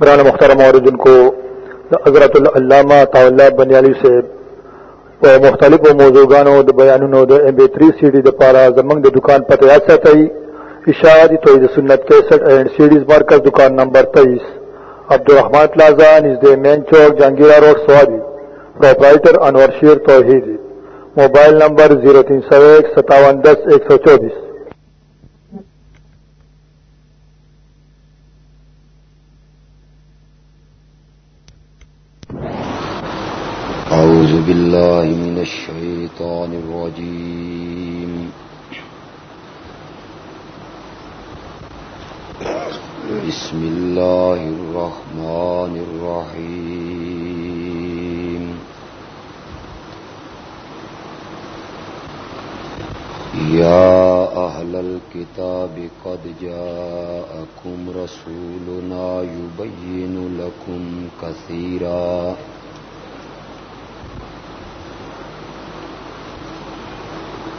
برانا مخترم عوردن کو حضرت العلامہ طاولہ بنیالی سے په مختلفو موضوعګانو د بیانونو د ام بي 3 سي ډي د پاره زمنګ د دکان پته یاد ساتئ اشاعتی توحید سنت 61 اینڈ سیډیز مرکز دکان نمبر 23 عبدالرحمن پلازا نزد مین چوک، Jahangira road Swabi proprietor Anwar Sher Tauheed. Mobile number 03015710124 بالله من الشيطان الرجيم. بسم الله الرحمن الرحيم. يا أهل الكتاب قد جاءكم رسولنا يبين لكم كثيراً.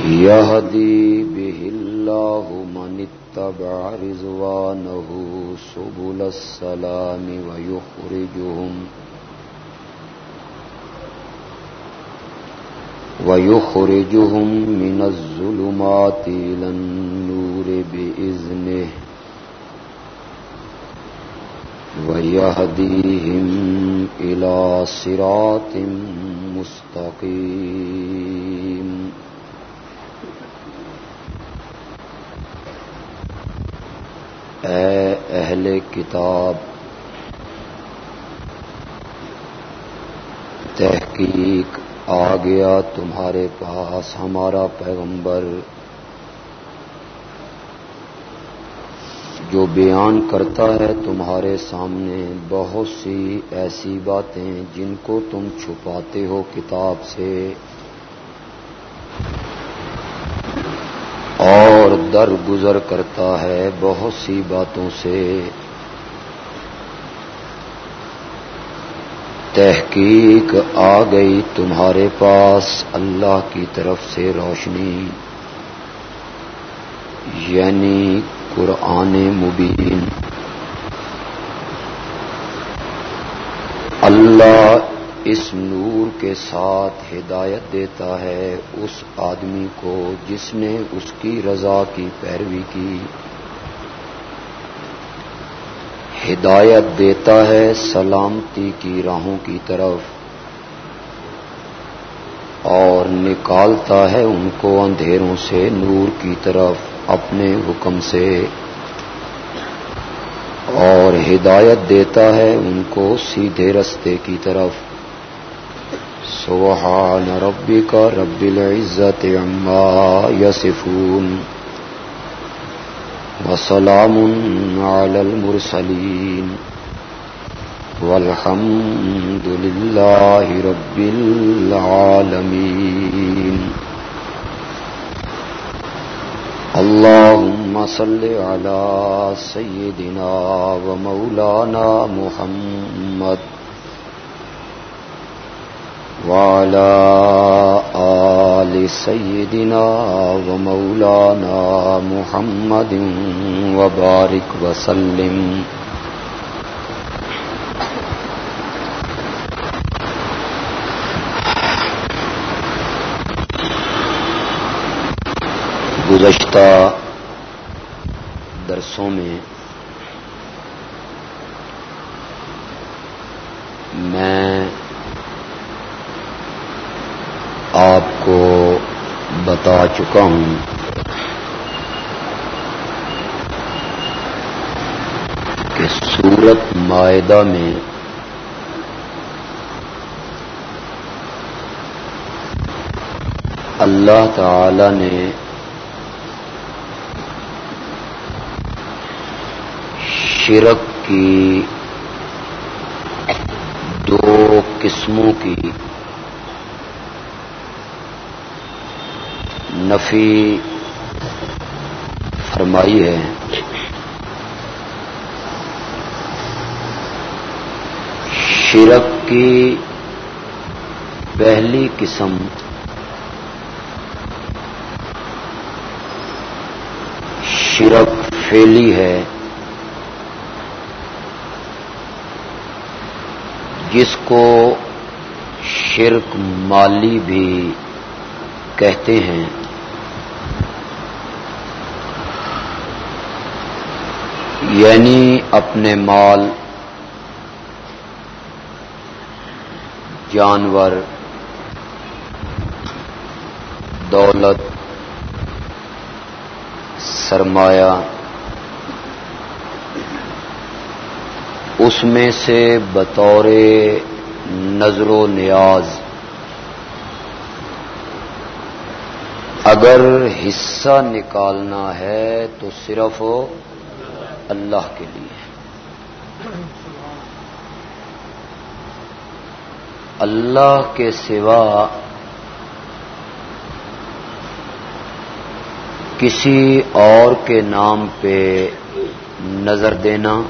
يهدي به الله من اتبع رزوانه سبل السلام ويخرجهم ويخرجهم من الظلمات إلى النور بإذنه ويهديهم إلى صراط مستقيم اے اہل کتاب، تحقیق آ گیا تمہارے پاس، ہمارا پیغمبر جو بیان کرتا ہے تمہارے سامنے بہت سی ایسی باتیں جن کو تم چھپاتے ہو کتاب سے اور در گزر کرتا ہے بہت سی باتوں سے۔ تحقیق آ گئی تمہارے پاس اللہ کی طرف سے روشنی۔ یعنی قرآن مبین۔ اللہ اس نور کے ساتھ ہدایت دیتا ہے اس آدمی کو جس نے اس کی رضا کی پیروی کی۔ ہدایت دیتا ہے سلامتی کی راہوں کی طرف اور نکالتا ہے ان کو اندھیروں سے نور کی طرف اپنے حکم سے۔ اور ہدایت دیتا ہے ان کو سیدھے رستے کی طرف۔ سبحان ربك رب العزة عما يصفون وسلام على المرسلين والحمد لله رب العالمين اللهم صل على سيدنا ومولانا محمد وعلى آل سيدنا ومولانا محمد وبارك وسلم. گزشتہ درسوں میں میں آپ کو بتا چکا ہوں۔ کہ سورت معاہدہ میں اللہ تعالی نے شرک کی دو قسموں کی نفی فرمائی ہے۔ شرک کی پہلی قسم شرک فیلی ہے۔ جس کو شرک مالی بھی کہتے ہیں۔ یعنی اپنے مال، جانور، دولت، سرمایہ، اس میں سے بطور نظر و نیاز۔ اگر حصہ نکالنا ہے تو صرف اللہ کے لیے. اللہ کے سوا کسی اور کے نام پہ نظر دینا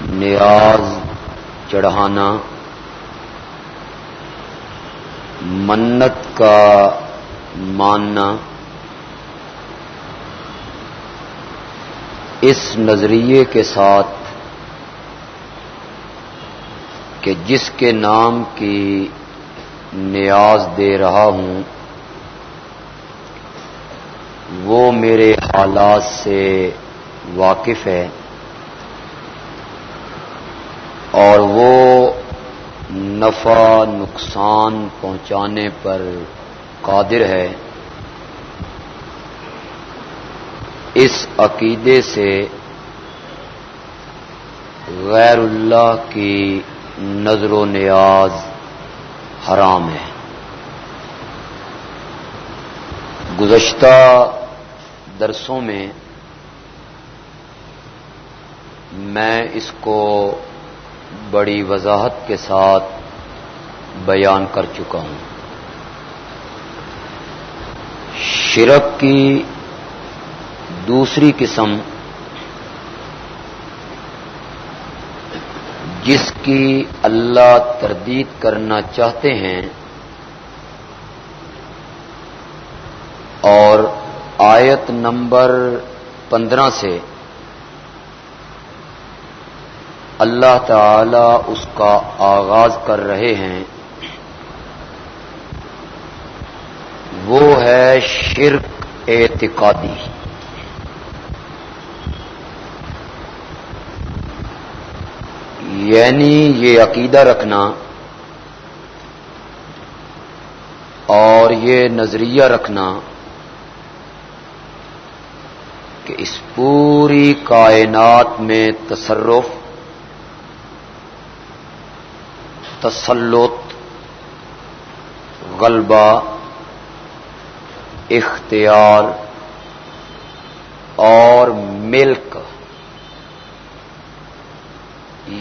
نیاز چڑھانا منت کا ماننا اس نظریے کے ساتھ کہ جس کے نام کی نیاز دے رہا ہوں، وہ میرے حالات سے واقف ہے اور وہ نفع نقصان پہنچانے پر قادر ہے۔ اس عقیدے سے غیر اللہ کی نظر و نیاز حرام ہے۔ گزشتہ درسوں میں میں اس کو بڑی وضاحت کے ساتھ بیان کر چکا ہوں۔ شرک کی دوسری قسم جس کی اللہ تردید کرنا چاہتے ہیں اور آیت نمبر پندرہ سے اللہ تعالی اس کا آغاز کر رہے ہیں وہ ہے شرک اعتقادی یعنی یہ عقیدہ رکھنا اور یہ نظریہ رکھنا کہ اس پوری کائنات میں تصرف، تسلط، غلبہ، اختیار اور ملک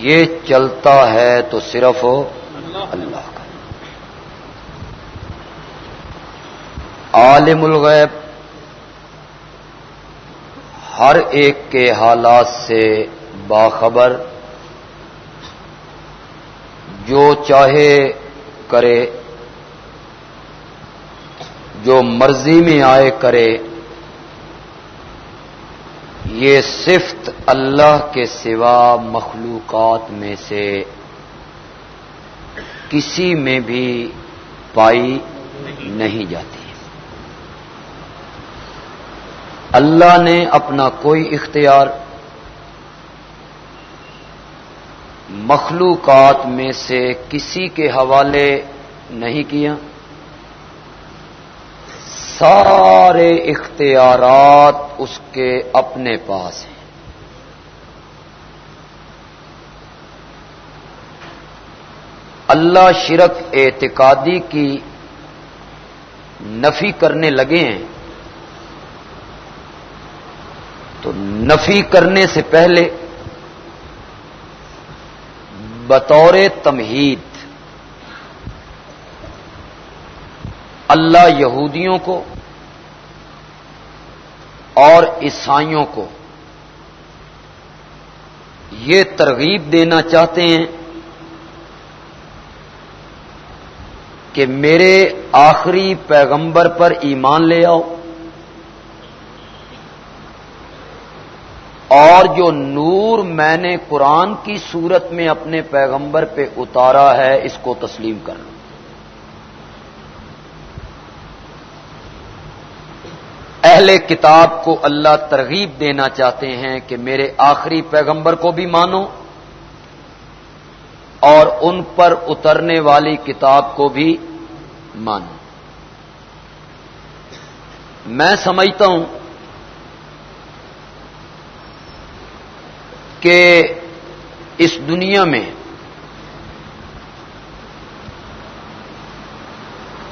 یہ چلتا ہے تو صرف اللہ کا۔ عالم الغیب ہر ایک کے حالات سے باخبر، جو چاہے کرے، جو مرضی میں آئے کرے یہ صفت اللہ کے سوا مخلوقات میں سے کسی میں بھی پائی نہیں جاتی۔ اللہ نے اپنا کوئی اختیار مخلوقات میں سے کسی کے حوالے نہیں کیا۔ سارے اختیارات اس کے اپنے پاس ہیں۔ اللہ شرک اعتقادی کی نفی کرنے لگے ہیں۔ تو نفی کرنے سے پہلے بطور تمہید اللہ یہودیوں کو اور عیسائیوں کو یہ ترغیب دینا چاہتے ہیں کہ میرے آخری پیغمبر پر ایمان لے آؤ اور جو نور میں نے قرآن کی صورت میں اپنے پیغمبر پہ اتارا ہے اس کو تسلیم کر لو۔ اہل کتاب کو اللہ ترغیب دینا چاہتے ہیں کہ میرے آخری پیغمبر کو بھی مانو اور ان پر اترنے والی کتاب کو بھی مانو۔ میں سمجھتا ہوں کہ اس دنیا میں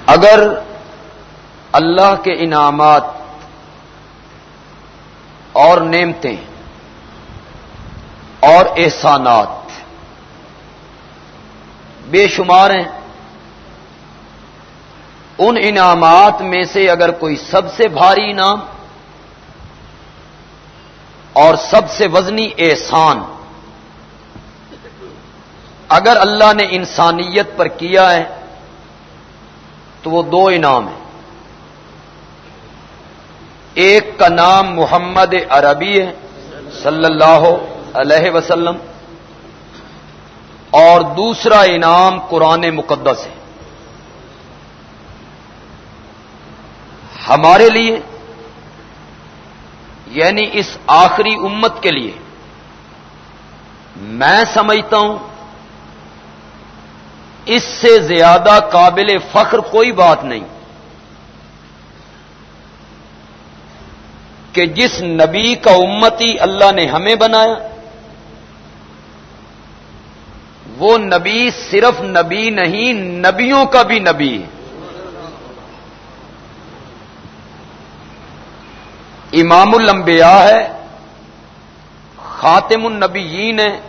اگر اللہ کے انعامات اور نعمتیں اور احسانات بے شمار ہیں۔ ان انعامات میں سے اگر کوئی سب سے بھاری انعام اور سب سے وزنی احسان اگر اللہ نے انسانیت پر کیا ہے تو وہ دو انعام ہیں۔ ایک کا نام محمد عربی ہے، صلی اللہ علیہ وسلم، اور دوسرا انعام قرآن مقدس ہے۔ ہمارے لیے یعنی اس آخری امت کے لیے، میں سمجھتا ہوں، اس سے زیادہ قابل فخر کوئی بات نہیں۔ کہ جس نبی کا امتی اللہ نے ہمیں بنایا، وہ نبی صرف نبی نہیں، نبیوں کا بھی نبی ہے۔ امام الانبیاء ہے، خاتم النبیین ہے،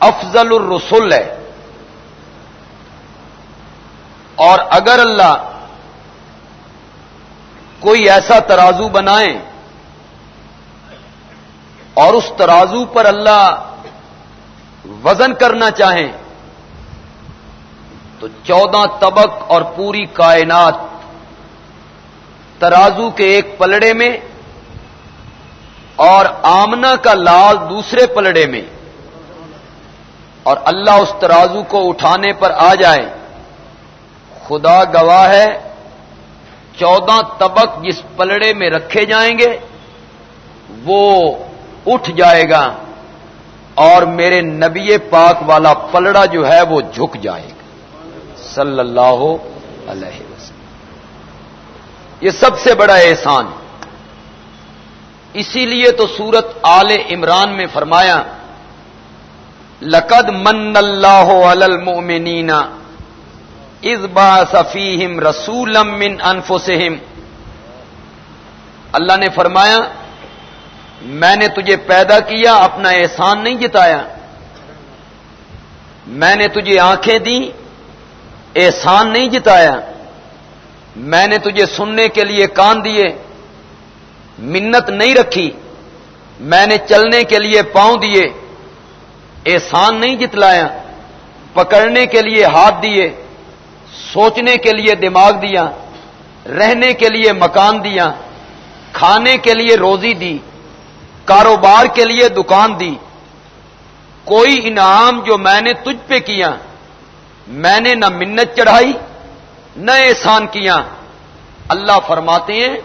افضل الرسول ہے۔ اور اگر اللہ کوئی ایسا ترازو بنائے اور اس ترازو پر اللہ وزن کرنا چاہیں تو چودہ طبق اور پوری کائنات ترازو کے ایک پلڑے میں اور آمنا کا لال دوسرے پلڑے میں اور اللہ اس ترازو کو اٹھانے پر آ جائے خدا گواہ ہے چودہ طبق جس پلڑے میں رکھے جائیں گے، وہ اٹھ جائے گا اور میرے نبی پاک والا پلڑا جو ہے وہ جھک جائے گا۔ صلی اللہ علیہ وسلم۔ یہ سب سے بڑا احسان۔ اسی لیے تو سورت آل عمران میں فرمایا، لقد من اللہ المؤمنین با صفیم رسول من انفسہم۔ اللہ نے فرمایا، میں نے تجھے پیدا کیا، اپنا احسان نہیں جتایا۔ میں نے تجھے آنکھیں دی احسان نہیں جتایا۔ میں نے تجھے سننے کے لیے کان دیے، منت نہیں رکھی۔ میں نے چلنے کے لیے پاؤں دیے، احسان نہیں جتلایا۔ پکڑنے کے لیے ہاتھ دیے۔ سوچنے کے لیے دماغ دیا، رہنے کے لیے مکان دیا، کھانے کے لیے روزی دی، کاروبار کے لیے دکان دی۔ کوئی انعام جو میں نے تجھ پہ کیا، میں نے نہ منت چڑھائی، نہ احسان کیا۔ اللہ فرماتے ہیں،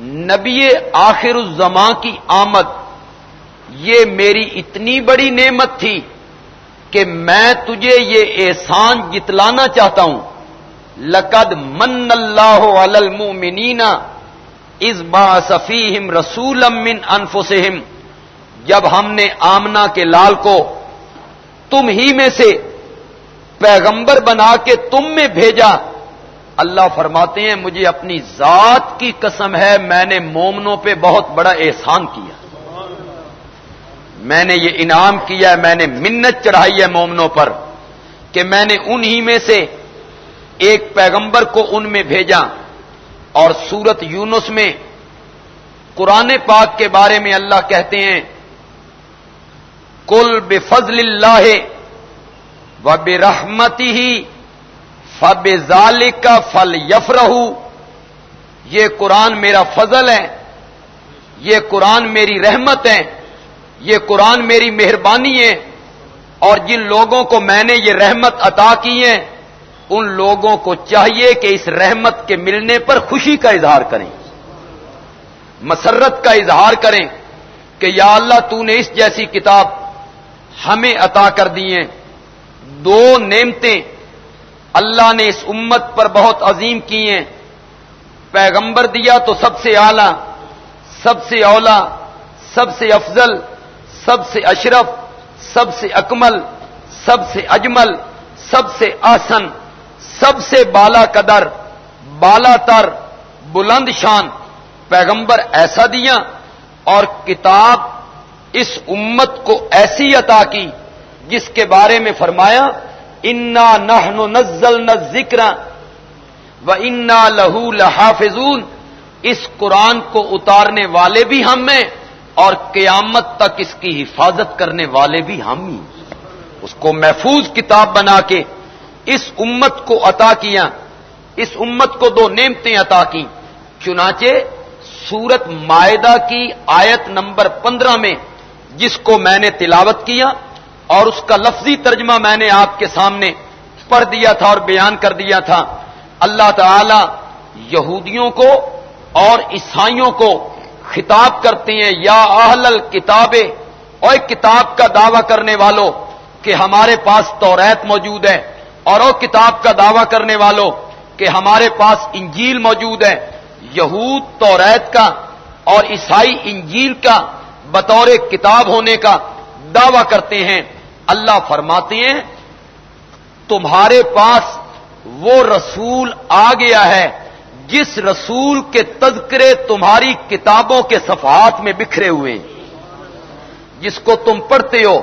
نبی آخر الزماں کی آمد، یہ میری اتنی بڑی نعمت تھی۔ کہ میں تجھے یہ احسان جتلانا چاہتا ہوں۔ لقد من اللہ المؤمنین از با صفیم رسول من انفسہم۔ جب ہم نے آمنا کے لال کو تم ہی میں سے پیغمبر بنا کے تم میں بھیجا، اللہ فرماتے ہیں، مجھے اپنی ذات کی قسم ہے، میں نے مومنوں پہ بہت بڑا احسان کیا۔ میں نے یہ انعام کیا ہے، میں نے منت چڑھائی ہے مومنوں پر کہ میں نے انہی میں سے ایک پیغمبر کو ان میں بھیجا اور سورت یونس میں قرآن پاک کے بارے میں اللہ کہتے ہیں کل بے فضل اللہ و بے رحمتی ہی فب ذالک کا فل یف یہ قرآن میرا فضل ہے، یہ قرآن میری رحمت ہے۔ یہ قرآن میری مہربانی ہے اور جن لوگوں کو میں نے یہ رحمت عطا کی ہے، ان لوگوں کو چاہیے کہ اس رحمت کے ملنے پر خوشی کا اظہار کریں۔ مسرت کا اظہار کریں کہ یا اللہ تو نے اس جیسی کتاب ہمیں عطا کر دی ہیں۔ دو نعمتیں اللہ نے اس امت پر بہت عظیم کی ہیں۔ پیغمبر دیا تو سب سے اعلی، سب سے اولا سب سے افضل سب سے اشرف، سب سے اکمل، سب سے اجمل، سب سے آسن، سب سے بالا قدر، بالا تر، بلند شان، پیغمبر ایسا دیا اور کتاب اس امت کو ایسی عطا کی جس کے بارے میں فرمایا، انا نہ نزل نہ ذکر و انا لہو لحافظون اس قرآن کو اتارنے والے بھی ہم ہیں۔ اور قیامت تک اس کی حفاظت کرنے والے بھی ہم ہی اس کو محفوظ کتاب بنا کے اس امت کو عطا کیا، اس امت کو دو نعمتیں عطا کی چنانچہ سورت معدہ کی آیت نمبر پندرہ میں جس کو میں نے تلاوت کیا اور اس کا لفظی ترجمہ میں نے آپ کے سامنے پڑھ دیا تھا اور بیان کر دیا تھا، اللہ تعالی یہودیوں کو اور عیسائیوں کو خطاب کرتے ہیں، یا اہل الکتاب اور کتاب کا دعوی کرنے والوں کہ ہمارے پاس توریت موجود ہے، اور وہ کتاب کا دعوی کرنے والوں کہ ہمارے پاس انجیل موجود ہے۔ یہود توریت کا اور عیسائی انجیل کا بطور کتاب ہونے کا دعوی کرتے ہیں۔ اللہ فرماتے ہیں، تمہارے پاس وہ رسول آ گیا ہے جس رسول کے تذکرے تمہاری کتابوں کے صفحات میں بکھرے ہوئے جس کو تم پڑھتے ہو،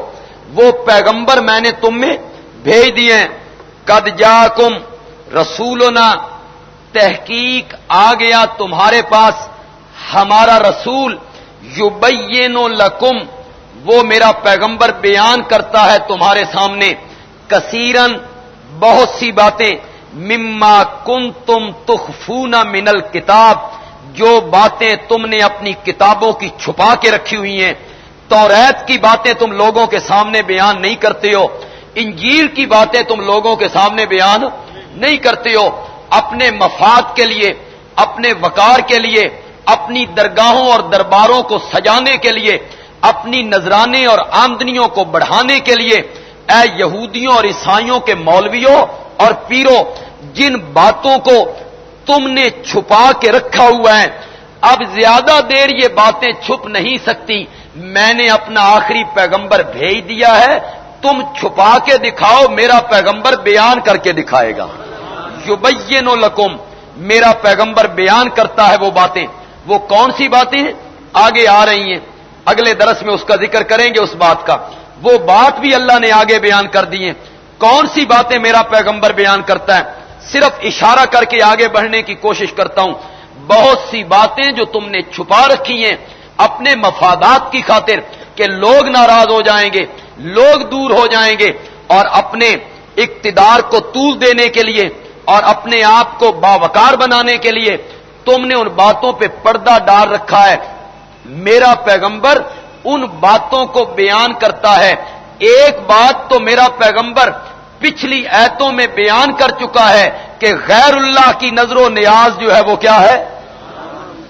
وہ پیغمبر میں نے تم میں بھیج دیے کد جا کم رسولنا، تحقیق آ گیا تمہارے پاس۔ ہمارا رسول یو لکم، وہ میرا پیغمبر بیان کرتا ہے تمہارے سامنے۔ کثیرن بہت سی باتیں مما کن تم تخفون منل کتاب جو باتیں تم نے اپنی کتابوں کی چھپا کے رکھی ہوئی ہیں۔ توریت کی باتیں تم لوگوں کے سامنے بیان نہیں کرتے ہو۔ انجیل کی باتیں تم لوگوں کے سامنے بیان نہیں کرتے ہو۔ اپنے مفاد کے لیے، اپنے وقار کے لیے، اپنی درگاہوں اور درباروں کو سجانے کے لیے، اپنی نذرانے اور آمدنیوں کو بڑھانے کے لیے۔ اے یہودیوں اور عیسائیوں کے مولویوں اور پیرو، جن باتوں کو تم نے چھپا کے رکھا ہوا ہے، اب زیادہ دیر یہ باتیں چھپ نہیں سکتی۔ میں نے اپنا آخری پیغمبر بھیج دیا ہے، تم چھپا کے دکھاؤ، میرا پیغمبر بیان کر کے دکھائے گا۔ جو بینو لکم، میرا پیغمبر بیان کرتا ہے وہ باتیں۔ وہ کون سی باتیں آگے آ رہی ہیں۔ اگلے درس میں اس کا ذکر کریں گے اس بات کا۔ وہ بات بھی اللہ نے آگے بیان کر دی ہیں۔ کون سی باتیں میرا پیغمبر بیان کرتا ہے؟ صرف اشارہ کر کے آگے بڑھنے کی کوشش کرتا ہوں۔ بہت سی باتیں جو تم نے چھپا رکھی ہیں اپنے مفادات کی خاطر کہ لوگ ناراض ہو جائیں گے، لوگ دور ہو جائیں گے اور اپنے اقتدار کو طول دینے کے لیے اور اپنے آپ کو باوکار بنانے کے لیے تم نے ان باتوں پہ پردہ ڈال رکھا ہے۔ میرا پیغمبر ان باتوں کو بیان کرتا ہے۔ ایک بات تو میرا پیغمبر پچھلی ایتوں میں بیان کر چکا ہے کہ غیر اللہ کی نظر و نیاز جو ہے وہ کیا ہے؟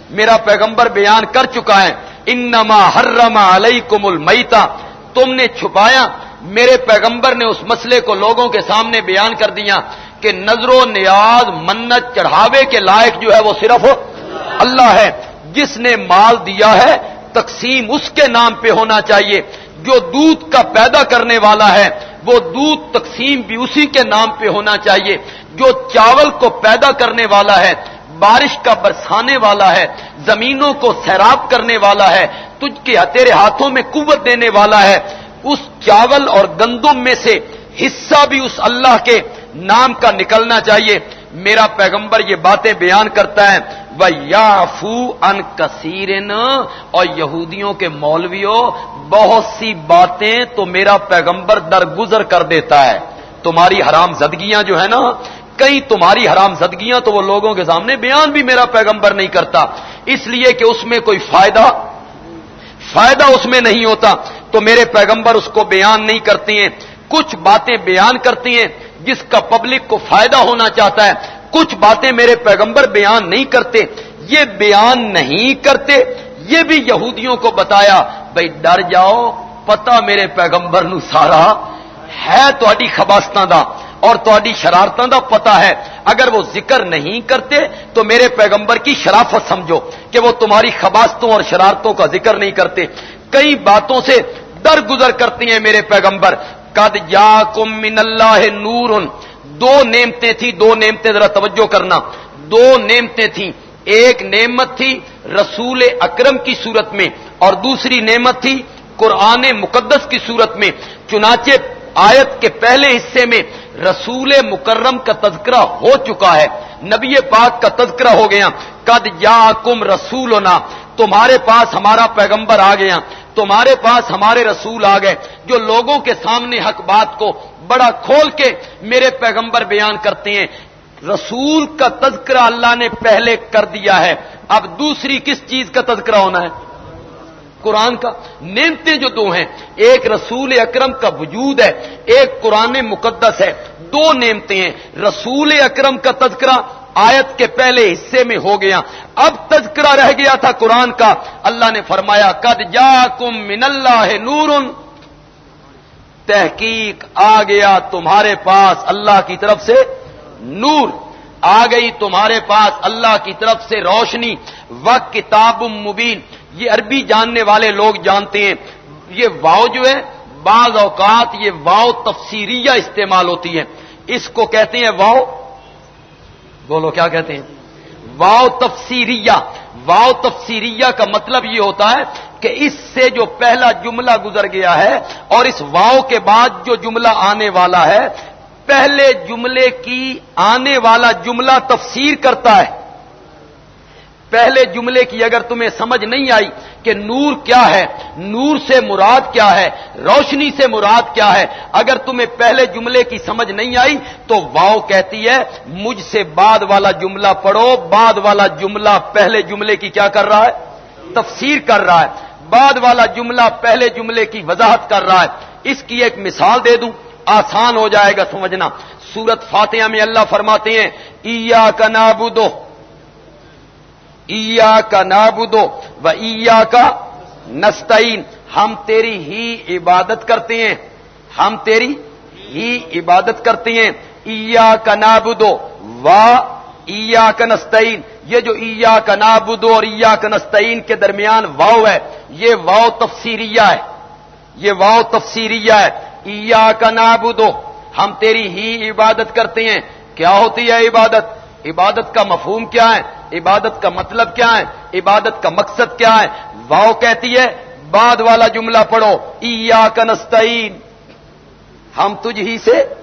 میرا پیغمبر بیان کر چکا ہے، انما حرما علیکم المیتا تم نے چھپایا، میرے پیغمبر نے اس مسئلے کو لوگوں کے سامنے بیان کر دیا کہ نظر و نیاز منت چڑھاوے کے لائق جو ہے وہ صرف اللہ ہے۔ جس نے مال دیا ہے، تقسیم اس کے نام پہ ہونا چاہیے۔ جو دودھ کا پیدا کرنے والا ہے وہ دودھ تقسیم بھی اسی کے نام پہ ہونا چاہیے جو چاول کو پیدا کرنے والا ہے، بارش کا برسانے والا ہے، زمینوں کو سیراب کرنے والا ہے، تجھ کے تیرے ہاتھوں میں قوت دینے والا ہے۔ اس چاول اور گندم میں سے حصہ بھی اس اللہ کے نام کا نکلنا چاہیے۔ میرا پیغمبر یہ باتیں بیان کرتا ہے وہ یا فو ان کثیر، اور یہودیوں کے مولویوں، بہت سی باتیں تو میرا پیغمبر درگزر کر دیتا ہے۔ تمہاری حرام زدگیاں جو ہے نا، کئی تمہاری حرام زدگیاں تو وہ لوگوں کے سامنے بیان بھی میرا پیغمبر نہیں کرتا۔ اس لیے کہ اس میں کوئی فائدہ فائدہ اس میں نہیں ہوتا۔ تو میرے پیغمبر اس کو بیان نہیں کرتی ہیں۔ کچھ باتیں بیان کرتی ہیں جس کا پبلک کو فائدہ ہونا چاہتا ہے۔ کچھ باتیں میرے پیغمبر بیان نہیں کرتے۔ یہ بیان نہیں کرتے۔ یہ بھی یہودیوں کو بتایا۔ بھائی ڈر جاؤ پتا میرے پیغمبر نو سارا ہے تھی خباستان دا۔ اور تاری شرارتوں دا پتا ہے۔ اگر وہ ذکر نہیں کرتے تو میرے پیغمبر کی شرافت سمجھو کہ وہ تمہاری خباستوں اور شرارتوں کا ذکر نہیں کرتے۔ کئی باتوں سے در گزر کرتی ہیں میرے پیغمبر۔ کد یا کم من اللہ نور۔ دو نعمتیں تھیں، دو نعمتیں ذرا توجہ کرنا۔ دو نعمتیں تھیں۔ ایک نعمت تھی رسول اکرم کی صورت میں اور دوسری نعمت تھی قرآن مقدس کی صورت میں۔ چنانچہ آیت کے پہلے حصے میں رسول مکرم کا تذکرہ ہو چکا ہے۔ نبی پاک کا تذکرہ ہو گیا۔ کد یا کم رسول تمہارے پاس ہمارا پیغمبر آ گیا۔ تمہارے پاس ہمارے رسول آ گئے جو لوگوں کے سامنے حق بات کو بڑا کھول کے میرے پیغمبر بیان کرتے ہیں۔ رسول کا تذکرہ اللہ نے پہلے کر دیا ہے۔ اب دوسری کس چیز کا تذکرہ ہونا ہے؟ قرآن کا۔ نعمتیں جو دو ہیں، ایک رسول اکرم کا وجود ہے، ایک قرآن مقدس ہے۔ دو نعمتیں ہیں۔ رسول اکرم کا تذکرہ آیت کے پہلے حصے میں ہو گیا۔ اب تذکرہ رہ گیا تھا قرآن کا۔ اللہ نے فرمایا، قد جا کم من اللہ نور تحقیق آ گیا تمہارے پاس اللہ کی طرف سے نور۔ آ گئی تمہارے پاس اللہ کی طرف سے روشنی۔ و کتاب مبین۔ یہ عربی جاننے والے لوگ جانتے ہیں۔ یہ واؤ جو ہے، بعض اوقات یہ واؤ تفسیریہ استعمال ہوتی ہے۔ اس کو کہتے ہیں واؤ بولو، کیا کہتے ہیں؟ واؤ تفسیریہ واؤ تفسیریہ کا مطلب یہ ہوتا ہے کہ اس سے جو پہلا جملہ گزر گیا ہے اور اس واؤ کے بعد جو جملہ آنے والا ہے، پہلے جملے کی آنے والا جملہ تفسیر کرتا ہے۔ پہلے جملے کی اگر تمہیں سمجھ نہیں آئی کہ نور کیا ہے، نور سے مراد کیا ہے، روشنی سے مراد کیا ہے، اگر تمہیں پہلے جملے کی سمجھ نہیں آئی تو واؤ کہتی ہے، مجھ سے بعد والا جملہ پڑھو، بعد والا جملہ پہلے جملے کی کیا کر رہا ہے؟ تفسیر کر رہا ہے۔ بعد والا جملہ پہلے جملے کی وضاحت کر رہا ہے۔ اس کی ایک مثال دے دوں۔ آسان ہو جائے گا سمجھنا۔ سورت فاتحہ میں اللہ فرماتے ہیں ایا کا نابودو ایا کا نابودو و ایا کا نستعین ہم تیری ہی عبادت کرتے ہیں۔ ہم تیری ہی عبادت کرتے ہیں۔ ایا کا نابودو و ایا کا نستعین یہ جو ایا کا نابودو اور ایا کا نستعین کے درمیان واؤ ہے، یہ واؤ تفسیریہ ہے۔ یہ واؤ تفسیریہ ہے۔ ایا کا نابودو ہم تیری ہی عبادت کرتے ہیں۔ کیا ہوتی ہے عبادت؟ عبادت کا مفہوم کیا ہے؟ عبادت کا مطلب کیا ہے؟ عبادت کا مقصد کیا ہے؟ واؤ کہتی ہے، بعد والا جملہ پڑھو ایا کنستین ہم تجھ ہی سے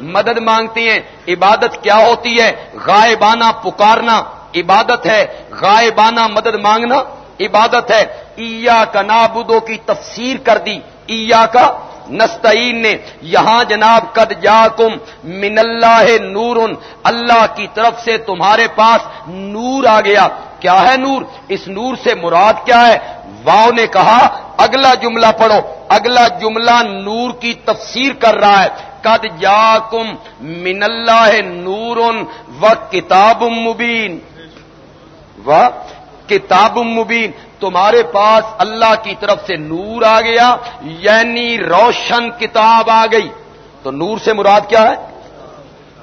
مدد مانگتے ہیں۔ عبادت کیا ہوتی ہے؟ غائبانہ پکارنا عبادت ہے۔ غائبانہ مدد مانگنا عبادت ہے۔ ایا کا نابودو کی تفسیر کر دی۔ ایا کا نستعین نے یہاں جناب قد جا کم من اللہ نور اللہ کی طرف سے تمہارے پاس نور آ گیا۔ کیا ہے نور؟ اس نور سے مراد کیا ہے؟ واؤ نے کہا، اگلا جملہ پڑھو۔ اگلا جملہ نور کی تفسیر کر رہا ہے۔ قد جا کم من اللہ نور و کتاب مبین۔ و کتاب مبین، تمہارے پاس اللہ کی طرف سے نور آ گیا یعنی روشن کتاب آ گئی۔ تو نور سے مراد کیا ہے؟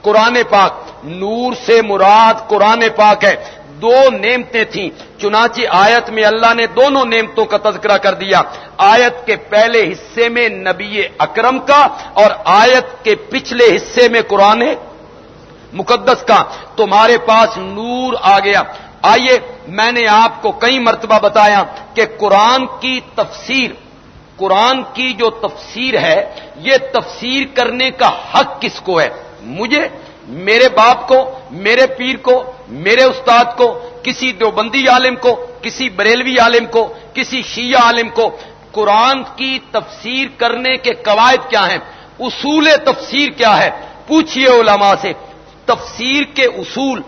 قرآن پاک۔ نور سے مراد قرآن پاک ہے۔ دو نعمتیں تھیں۔ چنانچہ آیت میں اللہ نے دونوں نعمتوں کا تذکرہ کر دیا۔ آیت کے پہلے حصے میں نبی اکرم کا اور آیت کے پچھلے حصے میں قرآن مقدس کا۔ تمہارے پاس نور آ گیا۔ آئیے، میں نے آپ کو کئی مرتبہ بتایا کہ قرآن کی تفسیر، قرآن کی جو تفسیر ہے، یہ تفسیر کرنے کا حق کس کو ہے؟ مجھے، میرے باپ کو، میرے پیر کو، میرے استاد کو، کسی دیوبندی عالم کو، کسی بریلوی عالم کو، کسی شیعہ عالم کو۔ قرآن کی تفسیر کرنے کے قواعد کیا ہیں؟ اصول تفسیر کیا ہے؟ پوچھئے علماء سے۔ تفسیر کے اصول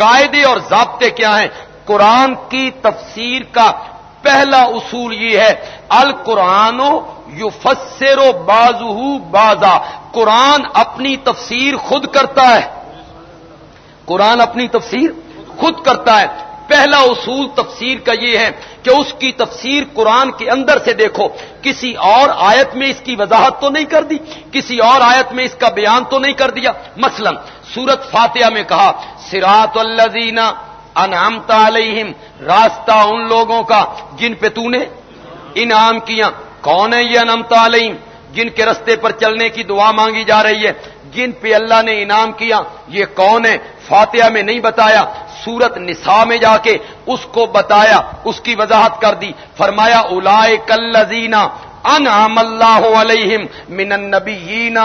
قاعدے اور ضابطے کیا ہیں؟ قرآن کی تفسیر کا پہلا اصول یہ ہے، القرآن یو فسر و بازو بازا قرآن اپنی تفسیر خود کرتا ہے۔ قرآن اپنی تفسیر خود کرتا ہے۔ پہلا اصول تفسیر کا یہ ہے کہ اس کی تفسیر قرآن کے اندر سے دیکھو۔ کسی اور آیت میں اس کی وضاحت تو نہیں کر دی، کسی اور آیت میں اس کا بیان تو نہیں کر دیا۔ مثلا سورت فاتحہ میں کہا سراط الزینہ انعمت علیہم، راستہ ان لوگوں کا جن پہ تو نے انعام کیا۔ کون ہے یہ انعمت علیہم؟ جن کے رستے پر چلنے کی دعا مانگی جا رہی ہے۔ جن پہ اللہ نے انعام کیا۔ یہ کون ہے؟ فاتحہ میں نہیں بتایا۔ سورت نساء میں جا کے اس کو بتایا، اس کی وضاحت کر دی۔ فرمایا الا کلزینا انعام اللہ علیہم من النبیین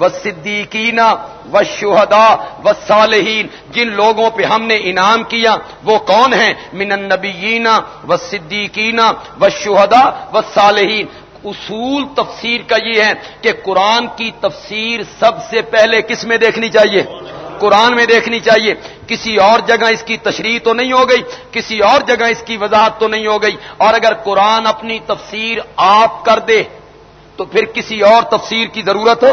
و صدیقینا و شہدا و صالحین جن لوگوں پہ ہم نے انعام کیا، وہ کون ہیں؟ من النبیین و صدیقینا و شہدا و صالحین اصول تفسیر کا یہ ہے کہ قرآن کی تفسیر سب سے پہلے کس میں دیکھنی چاہیے؟ قرآن میں دیکھنی چاہیے۔ کسی اور جگہ اس کی تشریح تو نہیں ہو گئی، کسی اور جگہ اس کی وضاحت تو نہیں ہو گئی۔ اور اگر قرآن اپنی تفسیر آپ کر دے، تو پھر کسی اور تفسیر کی ضرورت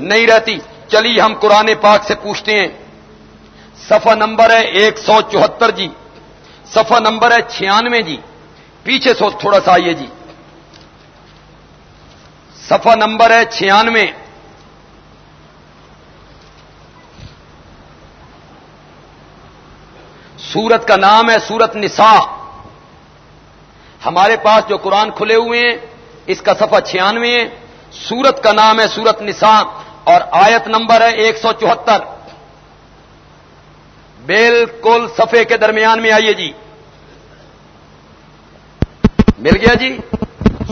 نہیں رہتی۔ چلیے ہم قرآن پاک سے پوچھتے ہیں۔ صفحہ نمبر ہے ایک سو چوہتر جی۔ صفحہ نمبر ہے چھیانوے جی۔ پیچھے سو تھوڑا سا آئیے جی۔ صفحہ نمبر ہے چھیانوے۔ سورت کا نام ہے سورت نساء۔ ہمارے پاس جو قرآن کھلے ہوئے ہیں، اس کا صفحہ چھیانوے ہے۔ سورت کا نام ہے سورت نساء۔ اور آیت نمبر ہے ایک سو چوہتر۔ بالکل صفحے کے درمیان میں آئیے جی۔ مل گیا جی؟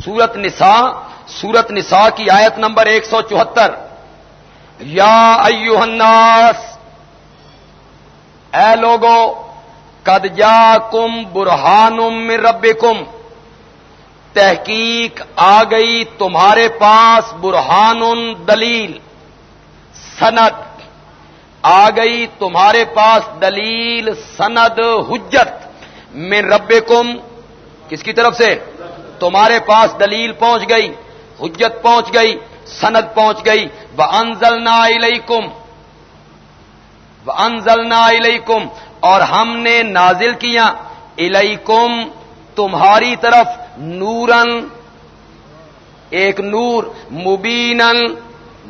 سورت نساء سورت نساء کی آیت نمبر ایک سو چوہتر۔ یا ایوہ الناس، اے لوگوں قد جا کم برہان رب کم تحقیق آ گئی تمہارے پاس برہان دلیل۔ سند۔ آ گئی تمہارے پاس دلیل سند حجت۔ من رب کس کی طرف سے؟ تمہارے پاس دلیل پہنچ گئی۔ حجت پہنچ گئی۔ سند پہنچ گئی۔ وہ انزل نا کم وہ انزل نا اور ہم نے نازل کیا۔ الیکم تمہاری طرف نورن۔ ایک نور۔ مبین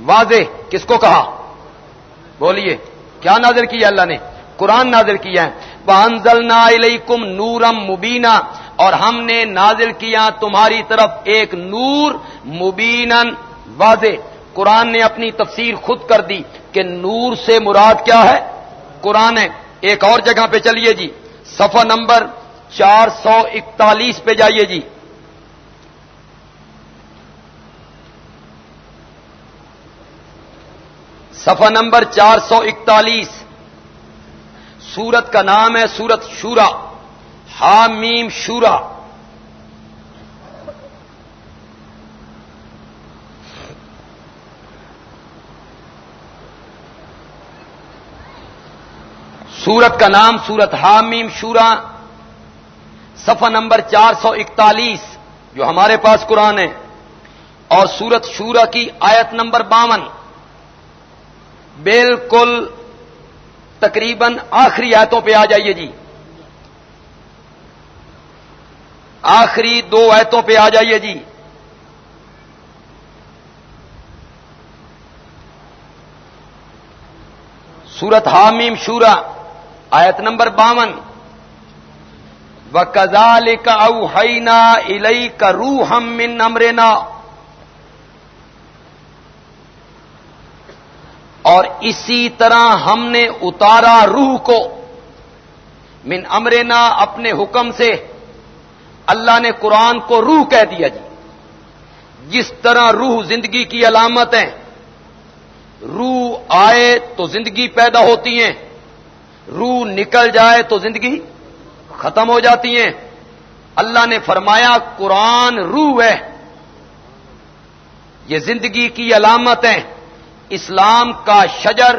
واضح۔ کس کو کہا؟ بولیے، کیا نازل کیا اللہ نے؟ قرآن نازل کیا ہے۔ بانزلنا علیکم نورم مبینہ اور ہم نے نازل کیا تمہاری طرف ایک نور مبین واضح۔ قرآن نے اپنی تفسیر خود کر دی کہ نور سے مراد کیا ہے؟ قرآن ہے۔ ایک اور جگہ پہ چلیے جی صفحہ نمبر چار سو اکتالیس پہ جائیے جی۔ صفحہ نمبر چار سو اکتالیس۔ سورت کا نام ہے سورت شورا۔ حامیم شورا۔ سورت کا نام سورت حامیم شورا۔ صفحہ نمبر چار سو اکتالیس، جو ہمارے پاس قرآن ہے۔ اور سورت شورا کی آیت نمبر باون۔ بالکل تقریباً آخری آیتوں پہ آ جائیے جی۔ آخری دو آیتوں پہ آ جائیے جی۔ سورت حامیم شورا، آیت نمبر باون۔ و کزال کا اوہینا الئی کا رو ہم من امرنا۔ اور اسی طرح ہم نے اتارا روح کو من امرنا اپنے حکم سے۔ اللہ نے قرآن کو روح کہہ دیا جی۔ جس طرح روح زندگی کی علامت ہے روح آئے تو زندگی پیدا ہوتی ہیں۔ روح نکل جائے تو زندگی ختم ہو جاتی ہیں۔ اللہ نے فرمایا، قرآن روح ہے۔ یہ زندگی کی علامت ہے اسلام کا شجر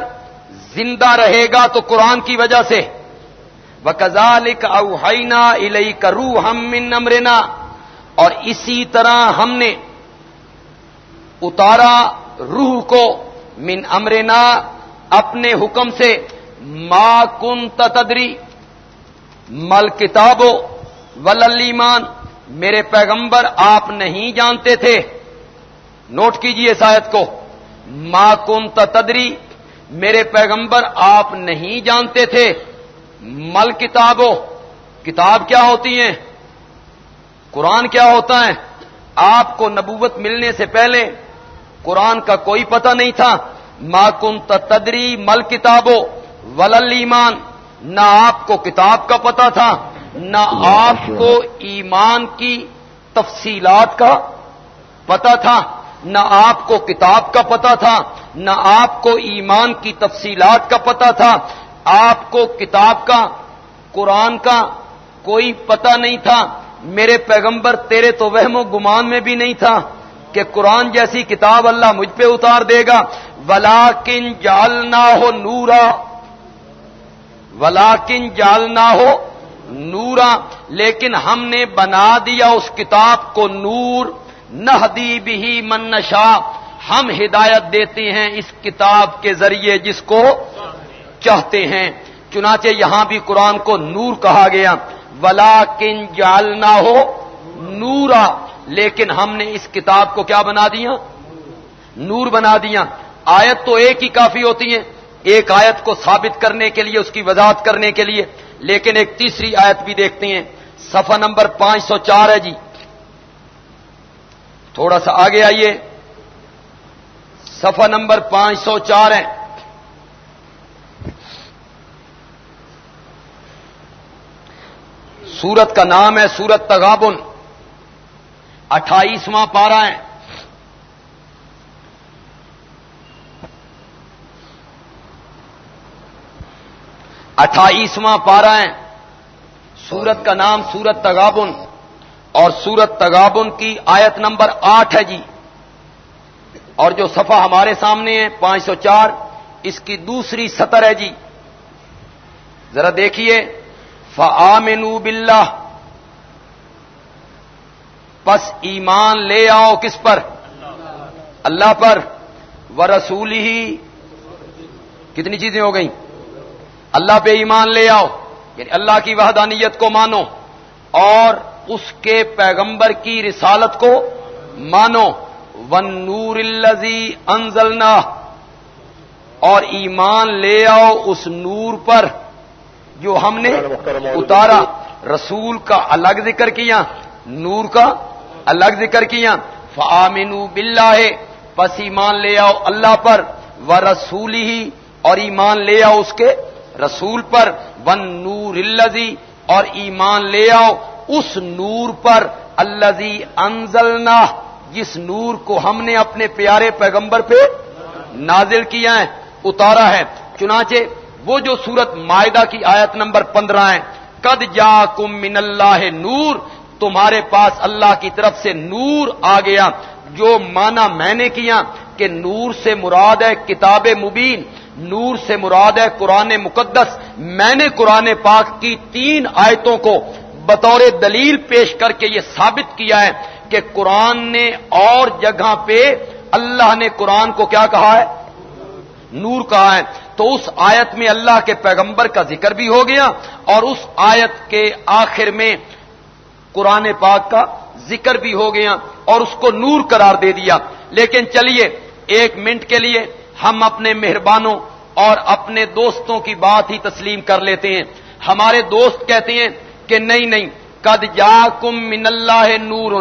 زندہ رہے گا تو قرآن کی وجہ سے۔ وہ کزالک اوہینا الئی کرو ہم من امرنا اور اسی طرح ہم نے اتارا روح کو من امرنا اپنے حکم سے۔ ما کن تدری مل کتابو وللیمان میرے پیغمبر آپ نہیں جانتے تھے۔ نوٹ کیجیے شاید کو۔ ما کن تدری میرے پیغمبر آپ نہیں جانتے تھے۔ مل کتابوں کتاب کیا ہوتی ہیں؟ قرآن کیا ہوتا ہے؟ آپ کو نبوت ملنے سے پہلے قرآن کا کوئی پتہ نہیں تھا۔ ما کن تدری مل کتابوں ولل ایمان، نہ آپ کو کتاب کا پتہ تھا، نہ آپ کو ایمان کی تفصیلات کا پتہ تھا۔ نہ آپ کو کتاب کا پتہ تھا، نہ آپ کو ایمان کی تفصیلات کا پتہ تھا۔ آپ کو کتاب کا، قرآن کا کوئی پتہ نہیں تھا۔ میرے پیغمبر تیرے تو وہم و گمان میں بھی نہیں تھا کہ قرآن جیسی کتاب اللہ مجھ پہ اتار دے گا۔ ولا کن جالنا ہو نورا۔ ولا کن جالنا ہو نورا۔ لیکن ہم نے بنا دیا اس کتاب کو نور۔ نہدی بھی من نشا ہم ہدایت دیتے ہیں اس کتاب کے ذریعے جس کو چاہتے ہیں۔ چنانچہ یہاں بھی قرآن کو نور کہا گیا۔ ولا کن جالنا ہو نورا۔ لیکن ہم نے اس کتاب کو کیا بنا دیا؟ نور بنا دیا۔ آیت تو ایک ہی کافی ہوتی ہے ایک آیت کو ثابت کرنے کے لیے، اس کی وضاحت کرنے کے لیے۔ لیکن ایک تیسری آیت بھی دیکھتے ہیں۔ صفحہ نمبر پانچ سو چار ہے جی۔ تھوڑا سا آگے آئیے۔ صفحہ نمبر پانچ سو چار ہے۔ سورت کا نام ہے سورت تغابن۔ اٹھائیسواں پارا ہے۔ اٹھائیسواں پارا ہے۔ سورت کا نام سورت تغابن۔ اور سورت تغابن کی آیت نمبر آٹھ ہے جی۔ اور جو صفحہ ہمارے سامنے ہے، پانچ سو چار، اس کی دوسری سطر ہے جی۔ ذرا دیکھیے۔ فآمنوا باللہ پس ایمان لے آؤ کس پر؟ اللہ پر۔ و رسول ہی کتنی چیزیں ہو گئیں؟ اللہ پہ ایمان لے آؤ۔ یعنی اللہ کی وحدانیت کو مانو۔ اور اس کے پیغمبر کی رسالت کو مانو۔ ون نور الزی انزلنا اور ایمان لے آؤ اس نور پر جو ہم نے اتارا۔ رسول کا الگ ذکر کیا، نور کا الگ ذکر کیا۔ فامنو بلّہ ہے ایمان لے آؤ اللہ پر۔ و رسول ہی اور ایمان لے آؤ اس کے رسول پر۔ ون نور الزی اور ایمان لے آؤ اس نور پر الزی انزلنا، جس نور کو ہم نے اپنے پیارے پیغمبر پہ نازل کیا ہے، اتارا ہے۔ چنانچہ وہ جو سورت معدہ کی آیت نمبر پندرہ ہے کد جا کم من اللہ نور، تمہارے پاس اللہ کی طرف سے نور آ گیا۔ جو مانا میں نے کیا کہ نور سے مراد ہے کتاب مبین، نور سے مراد ہے قرآن مقدس۔ میں نے قرآن پاک کی تین آیتوں کو بطور دلیل پیش کر کے یہ ثابت کیا ہے کہ قرآن نے اور جگہ پہ اللہ نے قرآن کو کیا کہا ہے؟ نور کہا ہے۔ تو اس آیت میں اللہ کے پیغمبر کا ذکر بھی ہو گیا اور اس آیت کے آخر میں قرآن پاک کا ذکر بھی ہو گیا اور اس کو نور قرار دے دیا۔ لیکن چلیے، ایک منٹ کے لیے ہم اپنے مہربانوں اور اپنے دوستوں کی بات ہی تسلیم کر لیتے ہیں۔ ہمارے دوست کہتے ہیں کہ نہیں نہیں. قد جا کم من اللہ نور.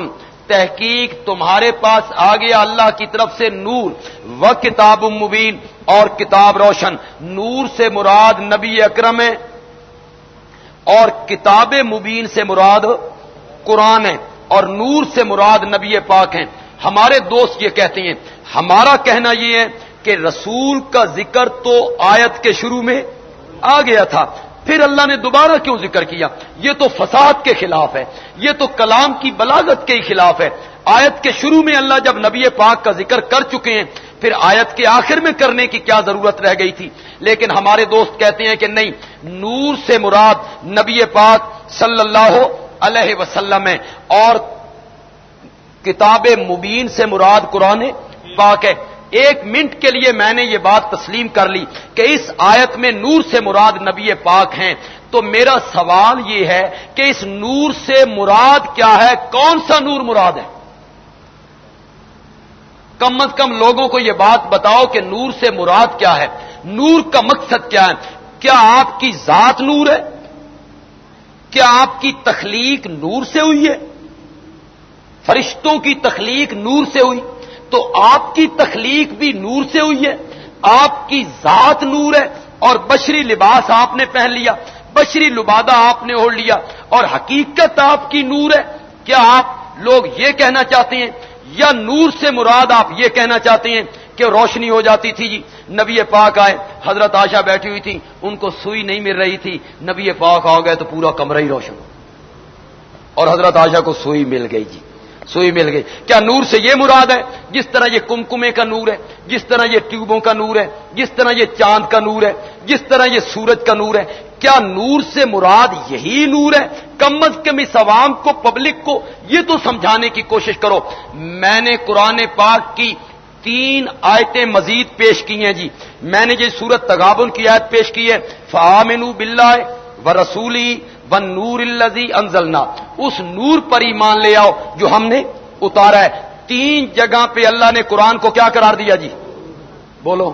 تحقیق تمہارے پاس آ گیا اللہ کی طرف سے نور و کتاب مبین اور کتاب روشن. نور سے مراد نبی اکرم ہے اور کتاب مبین سے مراد قرآن ہے اور نور سے مراد نبی پاک ہیں. ہمارے دوست یہ کہتے ہیں، ہمارا کہنا یہ ہے کہ رسول کا ذکر تو آیت کے شروع میں آ گیا تھا پھر اللہ نے دوبارہ کیوں ذکر کیا؟ یہ تو فساد کے خلاف ہے، یہ تو کلام کی بلاغت کے خلاف ہے۔ آیت کے شروع میں اللہ جب نبی پاک کا ذکر کر چکے ہیں، پھر آیت کے آخر میں کرنے کی کیا ضرورت رہ گئی تھی؟ لیکن ہمارے دوست کہتے ہیں کہ نہیں، نور سے مراد نبی پاک صلی اللہ علیہ وسلم ہے۔ اور کتاب مبین سے مراد قرآن پاک ہے۔ ایک منٹ کے لیے میں نے یہ بات تسلیم کر لی کہ اس آیت میں نور سے مراد نبی پاک ہیں۔ تو میرا سوال یہ ہے کہ اس نور سے مراد کیا ہے؟ کون سا نور مراد ہے؟ کم از کم لوگوں کو یہ بات بتاؤ کہ نور سے مراد کیا ہے۔ نور کا مقصد کیا ہے؟ کیا آپ کی ذات نور ہے؟ کیا آپ کی تخلیق نور سے ہوئی ہے؟ فرشتوں کی تخلیق نور سے ہوئی۔ تو آپ کی تخلیق بھی نور سے ہوئی ہے، آپ کی ذات نور ہے، اور بشری لباس آپ نے پہن لیا، بشری لبادہ آپ نے اوڑھ لیا، اور حقیقت آپ کی نور ہے۔ کیا آپ لوگ یہ کہنا چاہتے ہیں؟ یا نور سے مراد آپ یہ کہنا چاہتے ہیں کہ روشنی ہو جاتی تھی جی؟ نبی پاک آئے، حضرت آشا بیٹھی ہوئی تھی، ان کو سوئی نہیں مل رہی تھی، نبی پاک آ گئے تو پورا کمرہ ہی روشن اور حضرت آشا کو سوئی مل گئی جی۔ سوئی مل گئی۔ کیا نور سے یہ مراد ہے؟ جس طرح یہ کمکمے کا نور ہے، جس طرح یہ ٹیوبوں کا نور ہے، جس طرح یہ چاند کا نور ہے، جس طرح یہ سورج کا نور ہے۔ کیا نور سے مراد یہی نور ہے؟ کم از کم اس عوام کو، پبلک کو یہ تو سمجھانے کی کوشش کرو۔ میں نے قرآن پاک کی تین آیتیں مزید پیش کی ہیں جی۔ میں نے جو سورت تغابن کی آیت پیش کی ہے فامن بلّہ و رسولی و نور الزی انزلنا، اس نور پر ایمان لے آؤ جو ہم نے اتارا ہے۔ تین جگہ پہ اللہ نے قرآن کو کیا قرار دیا جی؟ بولو۔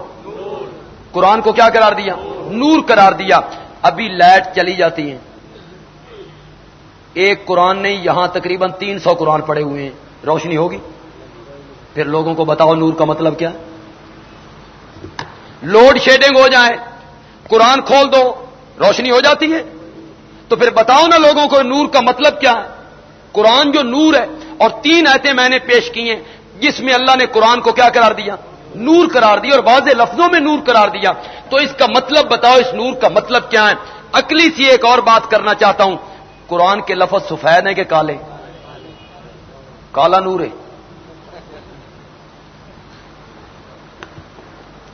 قرآن کو کیا قرار دیا؟ نور قرار دیا۔ ابھی لائٹ چلی جاتی ہیں۔ ایک قرآن نے یہاں تقریباً تین سو قرآن پڑے ہوئے ہیں۔ روشنی ہوگی؟ پھر لوگوں کو بتاؤ نور کا مطلب کیا؟ لوڈ شیڈنگ ہو جائے، قرآن کھول دو، روشنی ہو جاتی ہے۔ تو پھر بتاؤ نا لوگوں کو نور کا مطلب کیا ہے؟ قرآن جو نور ہے، اور تین ایتیں میں نے پیش کی ہیں، جس میں اللہ نے قرآن کو کیا قرار دیا؟ نور قرار دیا اور واضح لفظوں میں نور قرار دیا۔ تو اس کا مطلب بتاؤ، اس نور کا مطلب کیا ہے؟ اکلی سی ایک اور بات کرنا چاہتا ہوں۔ قرآن کے لفظ سفید ہیں کہ کالے؟ کالا نور ہے۔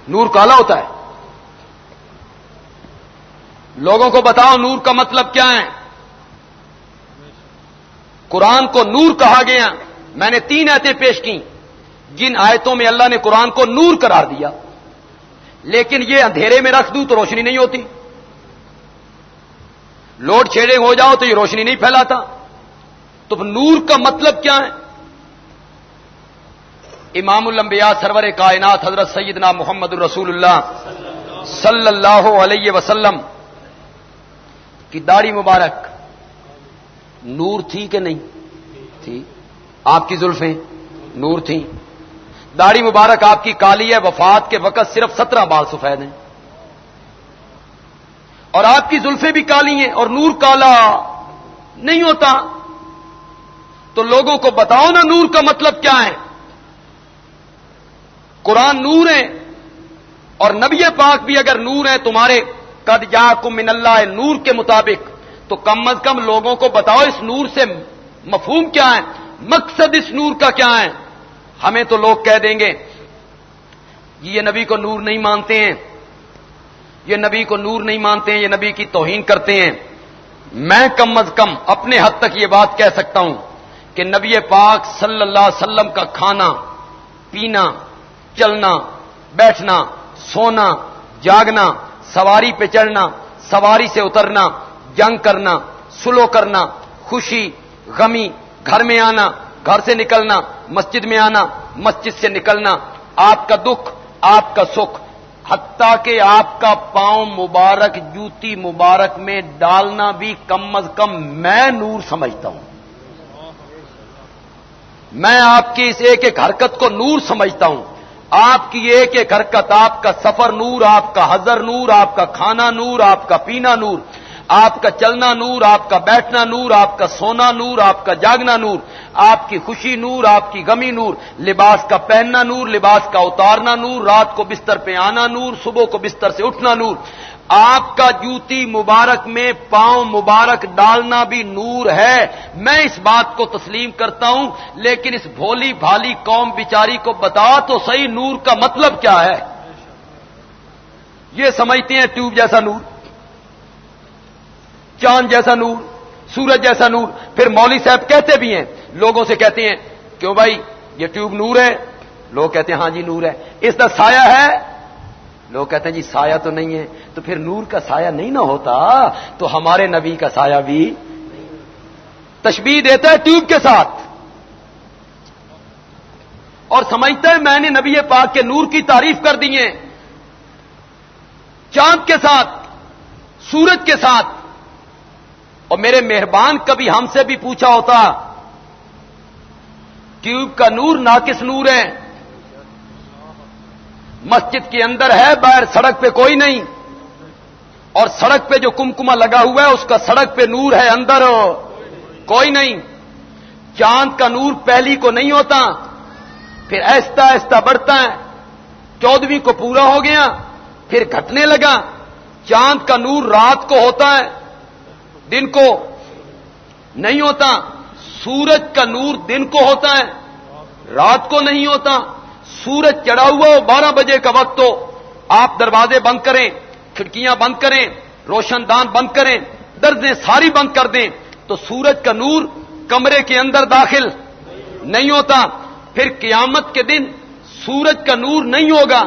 نور کالا ہوتا ہے۔ لوگوں کو بتاؤ نور کا مطلب کیا ہے؟ قرآن کو نور کہا گیا۔ میں نے تین ایتیں پیش کی جن آیتوں میں اللہ نے قرآن کو نور قرار دیا۔ لیکن یہ اندھیرے میں رکھ دوں تو روشنی نہیں ہوتی۔ لوڈ شیڈنگ ہو جاؤ تو یہ روشنی نہیں پھیلاتا۔ تو نور کا مطلب کیا ہے؟ امام الانبیاء سرور کائنات حضرت سیدنا محمد الرسول اللہ صلی اللہ علیہ وسلم کی داڑھی مبارک۔ نور تھی کہ نہیں؟ تھی۔ آپ کی زلفیں نور تھیں۔ داڑھی مبارک آپ کی کالی ہے، وفات کے وقت صرف سترہ بال سفید ہیں۔ اور آپ کی زلفیں بھی کالی ہیں اور نور کالا نہیں ہوتا۔ تو لوگوں کو بتاؤ نا نور کا مطلب کیا ہے۔ قرآن نور ہے اور نبی پاک بھی اگر نور ہے، تمہارے قد جا من اللہ نور کے مطابق۔ تو کم از کم لوگوں کو بتاؤ اس نور سے مفہوم کیا ہے؟ مقصد اس نور کا کیا ہے؟ ہمیں تو لوگ کہہ دیں گے، یہ نبی کو نور نہیں مانتے ہیں۔ یہ نبی کو نور نہیں مانتے ہیں، یہ نبی کی توہین کرتے ہیں۔ میں کم از کم اپنے حد تک یہ بات کہہ سکتا ہوں کہ نبی پاک صلی اللہ علیہ وسلم کا کھانا، پینا، چلنا، بیٹھنا، سونا، جاگنا سواری پہ چڑھنا، سواری سے اترنا، جنگ کرنا، سلو کرنا، خوشی، غمی، گھر میں آنا، گھر سے نکلنا، مسجد میں آنا، مسجد سے نکلنا، آپ کا دکھ، آپ کا سکھ، حتیٰ کہ آپ کا پاؤں مبارک، جوتی مبارک میں ڈالنا بھی کم از کم میں نور سمجھتا ہوں۔ میں آپ کی اس ایک ایک حرکت کو نور سمجھتا ہوں۔ آپ کی ایک ایک حرکت، آپ کا سفر نور، آپ کا حضر نور، آپ کا کھانا نور، آپ کا پینا نور، آپ کا چلنا نور، آپ کا بیٹھنا نور، آپ کا سونا نور، آپ کا جاگنا نور، آپ کی خوشی نور، آپ کی غمی نور، لباس کا پہننا نور، لباس کا اتارنا نور، رات کو بستر پہ آنا نور، صبح کو بستر سے اٹھنا نور آپ کا جوتی مبارک میں پاؤں مبارک ڈالنا بھی نور ہے۔ میں اس بات کو تسلیم کرتا ہوں، لیکن اس بھولی بھالی قوم بیچاری کو بتا تو صحیح نور کا مطلب کیا ہے؟ یہ سمجھتے ہیں ٹیوب جیسا نور، چاند جیسا نور، سورج جیسا نور۔ پھر مولوی صاحب کہتے بھی ہیں، لوگوں سے کہتے ہیں، کیوں بھائی، یہ ٹیوب نور ہے؟ لوگ کہتے ہیں ہاں جی نور ہے۔ اس کا سایہ ہے لوگ کہتے ہیں جی سایہ تو نہیں ہے۔ تو پھر نور کا سایہ نہیں نہ ہوتا، تو ہمارے نبی کا سایہ بھی تشبیح دیتا ہے ٹیوب کے ساتھ۔ اور سمجھتا ہے میں نے نبی پاک کے نور کی تعریف کر دی ہے چاند کے ساتھ، سورج کے ساتھ۔ اور میرے مہربان، کبھی ہم سے بھی پوچھا ہوتا، ٹیوب کا نور ناقص نور ہے۔ مسجد کے اندر ہے باہر سڑک پہ کوئی نہیں۔ اور سڑک پہ جو کمکما لگا ہوا ہے، اس کا سڑک پہ نور ہے اندر۔ کوئی نہیں۔ چاند کا نور پہلی کو نہیں ہوتا، پھر ایستا ایستا بڑھتا ہے۔ چودہویں کو پورا ہو گیا، پھر گھٹنے لگا۔ چاند کا نور رات کو ہوتا ہے، دن کو نہیں ہوتا۔ سورج کا نور دن کو ہوتا ہے، رات کو نہیں ہوتا۔ سورج چڑھا ہوا ہو بارہ بجے کا وقت ہو آپ دروازے بند کریں، کھڑکیاں بند کریں، روشن دان بند کریں دردیں ساری بند کر دیں، تو سورج کا نور کمرے کے اندر داخل نہیں ہوتا۔ پھر قیامت کے دن سورج کا نور نہیں ہوگا،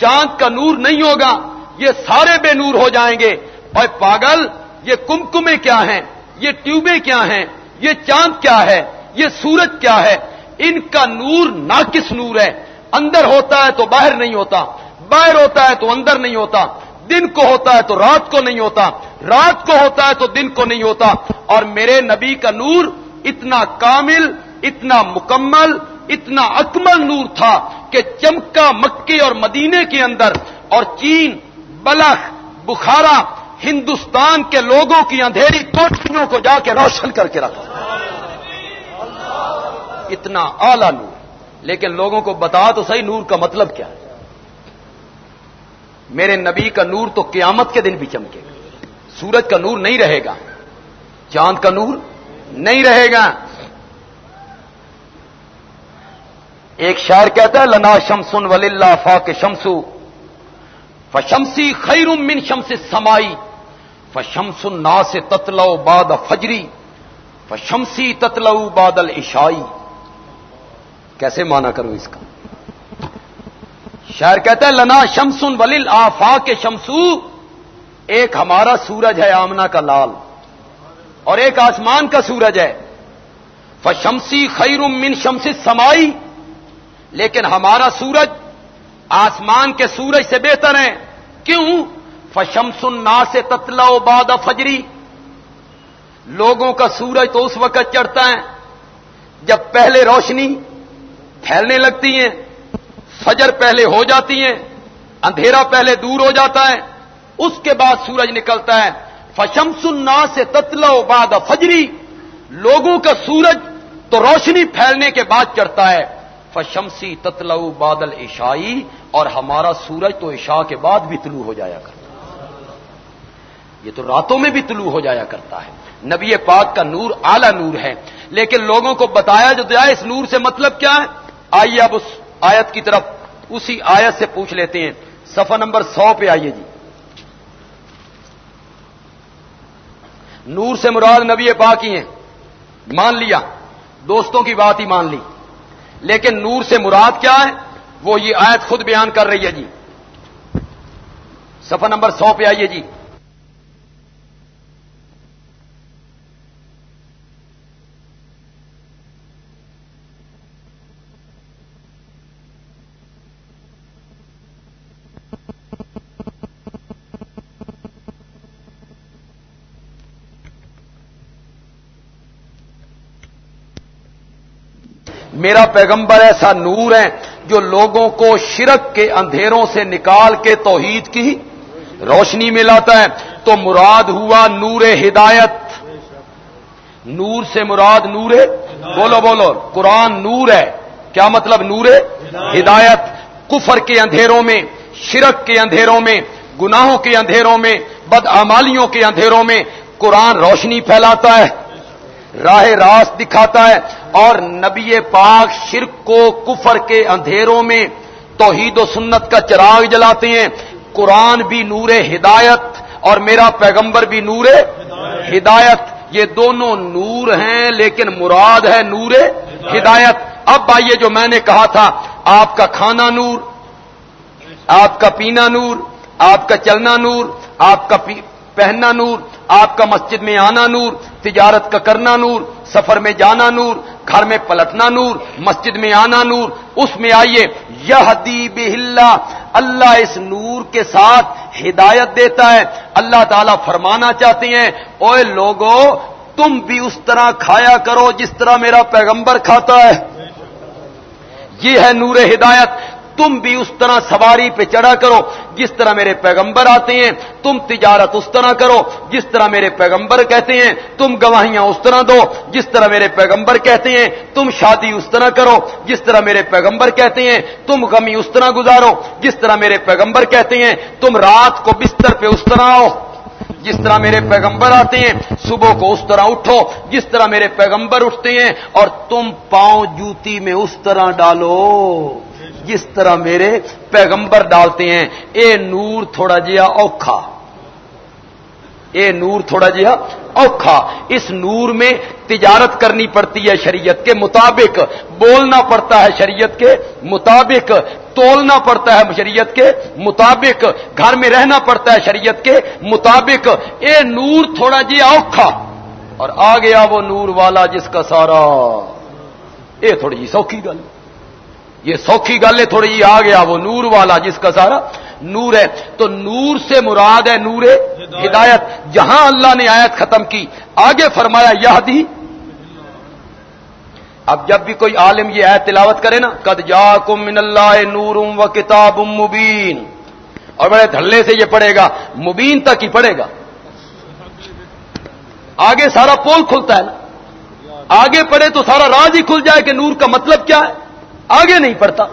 چاند کا نور نہیں ہوگا، یہ سارے بے نور ہو جائیں گے۔ اور پاگل، یہ کمکمے کیا ہیں؟ یہ ٹیوبیں کیا ہیں؟ یہ چاند کیا ہے؟ یہ سورج کیا ہے؟ ان کا نور ناقص نور ہے۔ اندر ہوتا ہے تو باہر نہیں ہوتا، باہر ہوتا ہے تو اندر نہیں ہوتا۔ دن کو ہوتا ہے تو رات کو نہیں ہوتا، رات کو ہوتا ہے تو دن کو نہیں ہوتا۔ اور میرے نبی کا نور اتنا کامل، اتنا مکمل، اتنا اکمل نور تھا کہ چمکا مکے اور مدینے کے اندر۔ اور چین، بلخ، بخارا، ہندوستان کے لوگوں کی اندھیری کوٹھیوں کو جا کے روشن کر کے رکھا۔ اتنا اعلی نور۔ لیکن لوگوں کو بتا تو صحیح نور کا مطلب کیا ہے؟ میرے نبی کا نور تو قیامت کے دن بھی چمکے گا۔ سورج کا نور نہیں رہے گا۔ چاند کا نور نہیں رہے گا۔ ایک شاعر کہتا ہے، لنا شمسن ولی اللہ فا کے شمسو۔ فشمسی خیر من شمس سمائی فشمس نا سے تتلو باد فجری۔ فشمسی تتلو بادل عشائی کیسے مانا کروں اس کا؟ شاعر کہتا ہے، لنا شمسن ولیل آفا کے شمسو، ایک ہمارا سورج ہے آمنا کا لال، اور ایک آسمان کا سورج ہے۔ فشمسی خیر من شمس سمائی لیکن ہمارا سورج آسمان کے سورج سے بہتر ہے۔ کیوں؟ فشمس نا سے تتلا باد فجری لوگوں کا سورج تو اس وقت چڑھتا ہے جب پہلے روشنی پھیلنے لگتی ہیں۔ فجر پہلے ہو جاتی ہیں، اندھیرا پہلے دور ہو جاتا ہے، اس کے بعد سورج نکلتا ہے۔ فشمس نا سے تتلا باد فجری، لوگوں کا سورج تو روشنی پھیلنے کے بعد چڑھتا ہے۔ فشمسی تتلو بادل عشائی اور ہمارا سورج تو عشاء کے بعد بھی طلوع ہو جایا کرتا یہ تو راتوں میں بھی طلوع ہو جایا کرتا ہے۔ نبی پاک کا نور اعلی نور ہے۔ لیکن لوگوں کو بتایا جو دیا، اس نور سے مطلب کیا ہے؟ آئیے اب اس آیت کی طرف اسی آیت سے پوچھ لیتے ہیں۔ صفحہ نمبر سو پہ آئیے جی۔ نور سے مراد نبی پاک ہی ہیں۔ مان لیا۔ دوستوں کی بات ہی مان لی۔ لیکن نور سے مراد کیا ہے؟ وہ یہ آیت خود بیان کر رہی ہے جی۔ صفحہ نمبر سو پہ آئیے جی۔ میرا پیغمبر ایسا نور ہے جو لوگوں کو شرک کے اندھیروں سے نکال کے توحید کی روشنی میں لاتا ہے۔ تو مراد ہوا نور ہدایت۔ نور سے مراد نور بولو بولو۔ قرآن نور ہے۔ کیا مطلب نور ہدایت۔ کفر کے اندھیروں میں، شرک کے اندھیروں میں، گناہوں کے اندھیروں میں، بدعمالیوں کے اندھیروں میں قرآن روشنی پھیلاتا ہے۔ راہ راست دکھاتا ہے اور نبی پاک شرک کو کفر کے اندھیروں میں توحید و سنت کا چراغ جلاتے ہیں۔ قرآن بھی نور ہدایت اور میرا پیغمبر بھی نور ہدایت۔ یہ دونوں نور ہیں لیکن مراد ہے نور ہدایت۔ اب آئیے جو میں نے کہا تھا، آپ کا کھانا نور، آپ کا پینا نور، آپ کا چلنا نور، آپ کا پہننا نور۔ آپ کا مسجد میں آنا نور، تجارت کا کرنا نور، سفر میں جانا نور، گھر میں پلٹنا نور، مسجد میں آنا نور، اس میں آئیے۔ یہ بہلا اللہ اس نور کے ساتھ ہدایت دیتا ہے۔ اللہ تعالیٰ فرمانا چاہتے ہیں اوے لوگوں تم بھی اس طرح کھایا کرو جس طرح میرا پیغمبر کھاتا ہے۔ یہ ہے نور ہدایت۔ تم بھی اس طرح سواری پہ چڑھا کرو جس طرح میرے پیغمبر آتے ہیں، تم تجارت اس طرح کرو جس طرح میرے پیغمبر کہتے ہیں، تم گواہیاں اس طرح دو جس طرح میرے پیغمبر کہتے ہیں، تم شادی اس طرح کرو جس طرح میرے پیغمبر کہتے ہیں، تم غمی اس طرح گزارو جس طرح میرے پیغمبر کہتے ہیں، تم رات کو بستر پہ اس طرح آؤ جس طرح میرے پیغمبر آتے ہیں، صبح کو اس طرح اٹھو جس طرح میرے پیغمبر اٹھتے ہیں اور تم پاؤں جوتی میں اس طرح ڈالو۔ جس طرح میرے پیغمبر ڈالتے ہیں، اے نور تھوڑا جیا اوکھا۔ اے نور تھوڑا جیا اوکھا۔ اس نور میں تجارت کرنی پڑتی ہے شریعت کے مطابق، بولنا پڑتا ہے شریعت کے مطابق، تولنا پڑتا ہے شریعت کے مطابق، گھر میں رہنا پڑتا ہے شریعت کے مطابق۔ اے نور تھوڑا جیا اوکھا۔ اور آ گیا وہ نور والا جس کا سارا۔ اے تھوڑی جی سوکھی گل۔ یہ سوکھی گل ہے، تھوڑی جی آ گیا وہ نور والا جس کا سارا نور ہے۔ تو نور سے مراد ہے نور ہدایت۔ جہاں اللہ نے آیت ختم کی، آگے فرمایا یہ دی اب جب بھی کوئی عالم یہ آیت تلاوت کرے نا، قد جا کم من اللہ نور و کتاب مبین۔ اور بڑے دھلے سے یہ پڑے گا، مبین تک ہی پڑے گا۔ آگے سارا پول کھلتا ہے نا۔ آگے پڑے تو سارا راز ہی کھل جائے کہ نور کا مطلب کیا ہے۔ آگے نہیں پڑھتا۔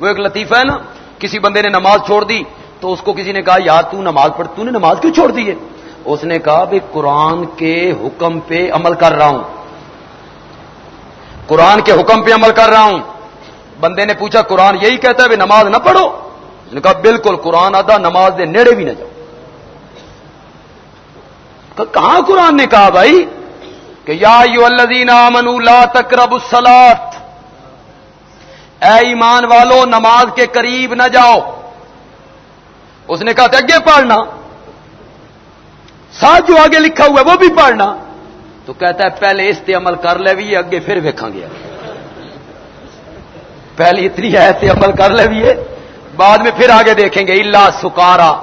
وہ ایک لطیفہ ہے نا، کسی بندے نے نماز چھوڑ دی تو اس کو کسی نے کہا، یار تو نماز پڑھ، تو نے نماز کیوں چھوڑ دی ہے؟ اس نے کہا بھائی قرآن کے حکم پہ عمل کر رہا ہوں۔ قرآن کے حکم پہ عمل کر رہا ہوں۔ بندے نے پوچھا، قرآن یہی کہتا ہے نماز نہ پڑھو؟ اس نے کہا بالکل قرآن آدھا، نماز دے نیڑے بھی نہ جاؤ۔ کہاں قرآن نے کہا بھائی کہ یا یو اللہ لا تقرب السلات اے ایمان والو، نماز کے قریب نہ جاؤ۔ اس نے کہا تھا، اگے پڑھنا۔ ساتھ جو آگے لکھا ہوا ہے، وہ بھی پڑھنا۔ تو کہتا ہے، پہلے اس عمل کر لے بھی، اگے پھر ویکاں گیا پہلے اتنی ہے عمل کر لے بھی بعد میں پھر آگے دیکھیں گے اللہ سکارا۔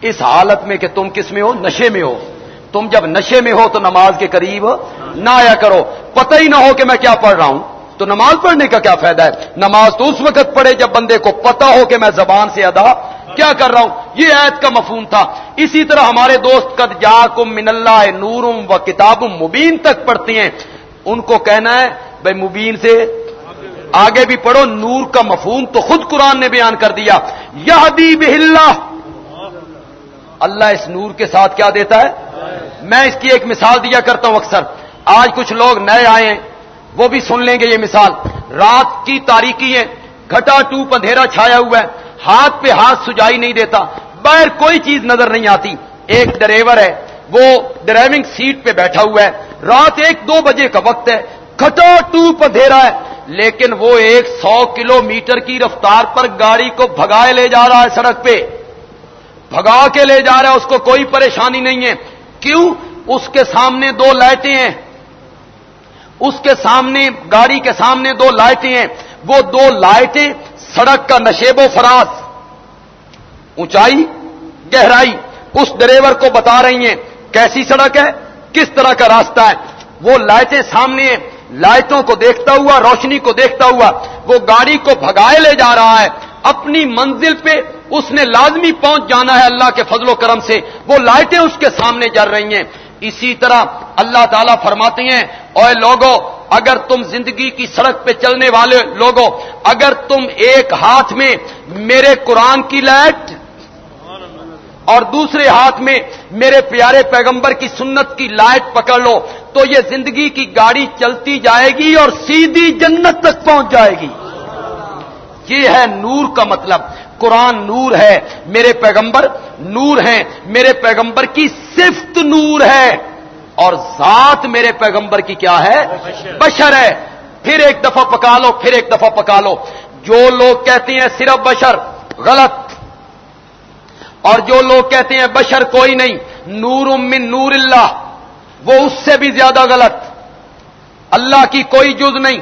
اس حالت میں کہ تم کس میں ہو؟ نشے میں ہو۔ تم جب نشے میں ہو تو نماز کے قریب نہ آیا کرو۔ پتہ ہی نہ ہو کہ میں کیا پڑھ رہا ہوں۔ تو نماز پڑھنے کا کیا فائدہ ہے؟ نماز تو اس وقت پڑھے جب بندے کو پتا ہو کہ میں زبان سے ادا کیا کر رہا ہوں؟ یہ عید کا مفہوم تھا۔ اسی طرح ہمارے دوست قد جا من اللہ نورم و کتاب مبین تک پڑھتے ہیں۔ ان کو کہنا ہے، بھائی مبین سے آگے بھی پڑھو، نور کا مفہوم تو خود قرآن نے بیان کر دیا۔ یہ بہلہ اللہ اس نور کے ساتھ کیا دیتا ہے؟ میں اس کی ایک مثال دیا کرتا ہوں اکثر۔ آج کچھ لوگ نئے آئے ہیں۔ وہ بھی سن لیں گے یہ مثال۔ رات کی تاریخی ہے، گھٹا ٹوپ اندھیرا چھایا ہوا ہے، ہاتھ پہ ہاتھ سجائی نہیں دیتا، باہر کوئی چیز نظر نہیں آتی۔ ایک ڈرائیور ہے، وہ ڈرائیونگ سیٹ پہ بیٹھا ہوا ہے۔ رات ایک دو بجے کا وقت ہے، گھٹا ٹوپ اندھیرا ہے۔ لیکن وہ ایک سو کلو میٹر کی رفتار پر گاڑی کو بھگائے لے جا رہا ہے سڑک پہ۔ بھگا کے لے جا رہا ہے، اس کو کوئی پریشانی نہیں ہے۔ کیوں؟ اس کے سامنے دو لائٹیں ہیں۔ اس کے سامنے، گاڑی کے سامنے دو لائٹیں ہیں۔ وہ دو لائٹیں سڑک کا نشیب و فراز، اونچائی، گہرائی۔ اس ڈرائیور کو بتا رہی ہیں، کیسی سڑک ہے؟ کس طرح کا راستہ ہے؟ وہ لائٹیں سامنے ہیں۔ لائٹوں کو دیکھتا ہوا، روشنی کو دیکھتا ہوا، وہ گاڑی کو بھگائے لے جا رہا ہے۔ اپنی منزل پہ اس نے لازمی پہنچ جانا ہے اللہ کے فضل و کرم سے۔ وہ لائٹیں اس کے سامنے جل رہی ہیں۔ اسی طرح اللہ تعالیٰ فرماتے ہیں، اوے لوگوں اگر تم زندگی کی سڑک پہ چلنے والے لوگوں اگر تم ایک ہاتھ میں میرے قرآن کی لائٹ اور دوسرے ہاتھ میں میرے پیارے پیغمبر کی سنت کی لائٹ پکڑ لو، تو یہ زندگی کی گاڑی چلتی جائے گی اور سیدھی جنت تک پہنچ جائے گی۔ یہ ہے نور کا مطلب۔ قرآن نور ہے۔ میرے پیغمبر نور ہیں، میرے پیغمبر کی صفت نور ہے۔ اور ذات میرے پیغمبر کی کیا ہے؟ بشر ہے۔ پھر ایک دفعہ پکا لو، پھر ایک دفعہ پکا لو۔ جو لوگ کہتے ہیں صرف بشر، غلط۔ اور جو لوگ کہتے ہیں بشر کوئی نہیں، نور من نور اللہ۔ وہ اس سے بھی زیادہ غلط۔ اللہ کی کوئی جز نہیں۔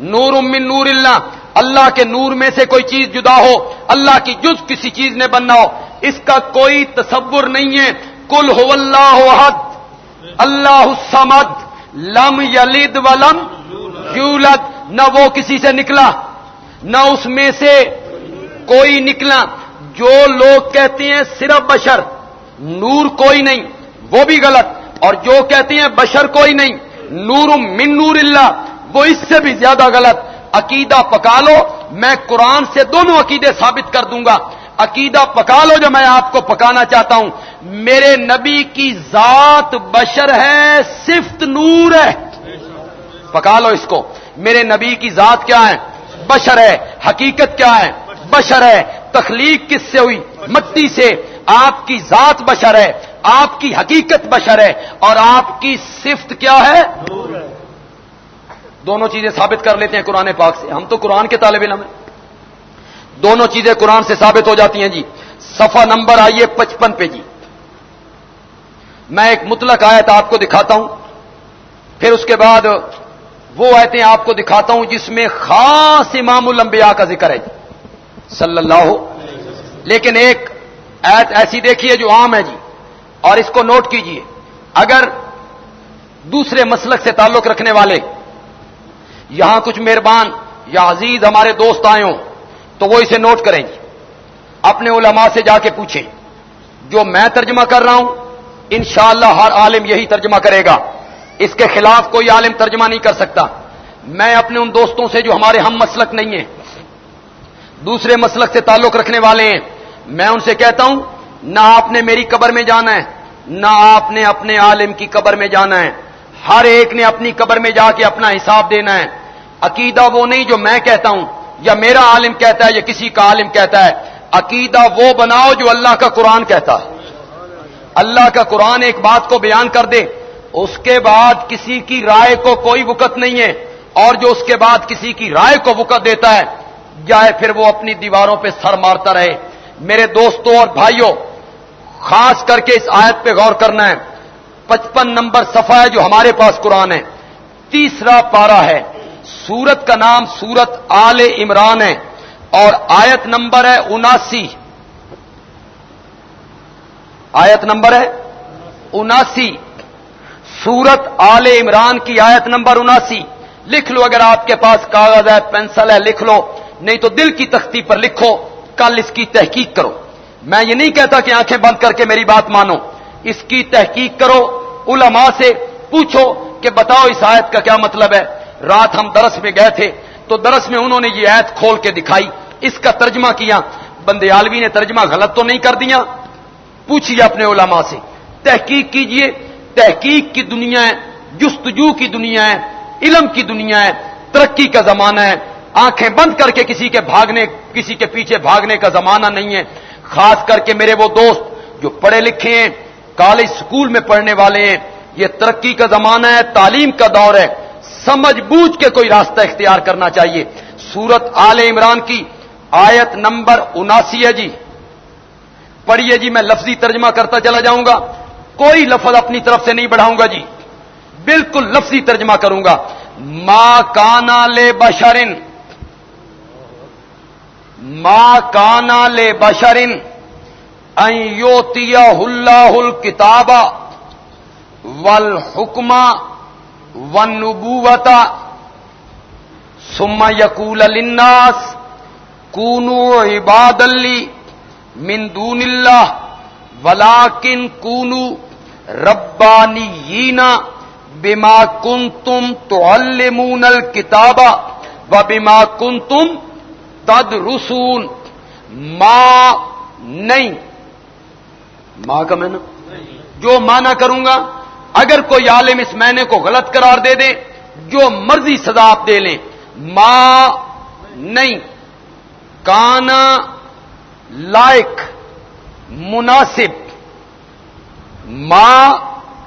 نور من نور اللہ۔ اللہ کے نور میں سے کوئی چیز جدا ہو، اللہ کی جز کسی چیز نے بننا ہو۔ اس کا کوئی تصور نہیں ہے۔ کل ہو اللہ حد اللہ سمد لم یلد ولم یولد۔ نہ وہ کسی سے نکلا، نہ اس میں سے کوئی نکلا۔ جو لوگ کہتے ہیں صرف بشر، نور کوئی نہیں، وہ بھی غلط۔ اور جو کہتے ہیں بشر کوئی نہیں، نور من نور اللہ، وہ اس سے بھی زیادہ غلط۔ عقیدہ پکا لو، میں قرآن سے دونوں عقیدے ثابت کر دوں گا۔ عقیدہ پکا لو جو میں آپ کو پکانا چاہتا ہوں۔ میرے نبی کی ذات بشر ہے صفت نور ہے۔ پکا لو اس کو۔ میرے نبی کی ذات کیا ہے؟ بشر ہے۔ حقیقت کیا ہے؟ بشر ہے۔ تخلیق کس سے ہوئی؟ مٹی سے۔ آپ کی ذات بشر ہے۔ آپ کی حقیقت بشر ہے۔ اور آپ کی صفت کیا ہے؟ دونوں چیزیں ثابت کر لیتے ہیں قرآن پاک سے۔ ہم تو قرآن کے طالب علم ہیں۔ دونوں چیزیں قرآن سے ثابت ہو جاتی ہیں جی۔ صفحہ نمبر آئیے پچپن پہ جی۔ میں ایک مطلق آیت آپ کو دکھاتا ہوں۔ پھر اس کے بعد وہ آیتیں آپ کو دکھاتا ہوں جس میں خاص امام الانبیاء کا ذکر ہے جی۔ صلی اللہ ہو لیکن ایک ایت ایسی دیکھیے جو عام ہے جی۔ اور اس کو نوٹ کیجیے۔ اگر دوسرے مسلک سے تعلق رکھنے والے، یہاں کچھ مہربان یا عزیز ہمارے دوست آئے ہوں۔ تو وہ اسے نوٹ کریں گے اپنے علماء سے جا کے پوچھیں۔ جو میں ترجمہ کر رہا ہوں، انشاءاللہ ہر عالم یہی ترجمہ کرے گا۔ اس کے خلاف کوئی عالم ترجمہ نہیں کر سکتا۔ میں اپنے ان دوستوں سے جو ہمارے ہم مسلک نہیں ہیں، دوسرے مسلک سے تعلق رکھنے والے ہیں، میں ان سے کہتا ہوں، نہ آپ نے میری قبر میں جانا ہے، نہ آپ نے اپنے عالم کی قبر میں جانا ہے۔ ہر ایک نے اپنی قبر میں جا کے اپنا حساب دینا ہے۔ عقیدہ وہ نہیں جو میں کہتا ہوں یا میرا عالم کہتا ہے یا کسی کا عالم کہتا ہے، عقیدہ وہ بناؤ جو اللہ کا قرآن کہتا ہے۔ اللہ کا قرآن ایک بات کو بیان کر دے، اس کے بعد کسی کی رائے کو کوئی وقت نہیں ہے، اور جو اس کے بعد کسی کی رائے کو وقت دیتا ہے، جائے پھر وہ اپنی دیواروں پہ سر مارتا رہے۔ میرے دوستوں اور بھائیوں، خاص کر کے اس آیت پہ غور کرنا ہے۔ پچپن نمبر صفحہ ہے جو ہمارے پاس قرآن ہے۔ تیسرا پارا ہے۔ سورت کا نام سورت آل عمران ہے اور آیت نمبر ہے اناسی۔ آیت نمبر ہے اناسی۔ سورت آل عمران کی آیت نمبر اناسی۔ لکھ لو اگر آپ کے پاس کاغذ ہے، پینسل ہے، لکھ لو۔ نہیں تو دل کی تختی پر لکھو۔ کل اس کی تحقیق کرو۔ میں یہ نہیں کہتا کہ آنکھیں بند کر کے میری بات مانو۔ اس کی تحقیق کرو، علماء سے پوچھو کہ بتاؤ اس آیت کا کیا مطلب ہے۔ رات ہم درس میں گئے تھے تو درس میں انہوں نے یہ آیت کھول کے دکھائی اس کا ترجمہ کیا بندیالوی نے ترجمہ غلط تو نہیں کر دیا پوچھیے اپنے علماء سے تحقیق کیجیے تحقیق کی دنیا ہے جستجو کی دنیا ہے علم کی دنیا ہے ترقی کا زمانہ ہے آنکھیں بند کر کے کسی کے بھاگنے کسی کے پیچھے بھاگنے کا زمانہ نہیں ہے خاص کر کے میرے وہ دوست جو پڑھے لکھے ہیں کالج سکول میں پڑھنے والے ہیں یہ ترقی کا زمانہ ہے تعلیم کا دور ہے سمجھ بوجھ کے کوئی راستہ اختیار کرنا چاہیے۔ سورت آل عمران کی آیت نمبر اناسی ہے جی۔ پڑھیے جی میں لفظی ترجمہ کرتا چلا جاؤں گا۔ کوئی لفظ اپنی طرف سے نہیں بڑھاؤں گا جی۔ بالکل لفظی ترجمہ کروں گا۔ ماں کانا لے بشرن۔ ماں کانا لے بشرن۔ ایوتیا اللہ کتابہ ول حکمہ ون نبوتا سما یقول الناس کونو عباد علی من دون اللہ ولاکن کونو ربانی بما کن تم تو المون الکتابہ و بیما کن تم تد رسون ماں نہیں ماں کا میں جو مانا کروں گا اگر کوئی عالم اس معنی کو غلط قرار دے دے، جو مرضی سزا آپ دے لیں۔ ماں نہیں۔ کانا لائق، مناسب۔ ماں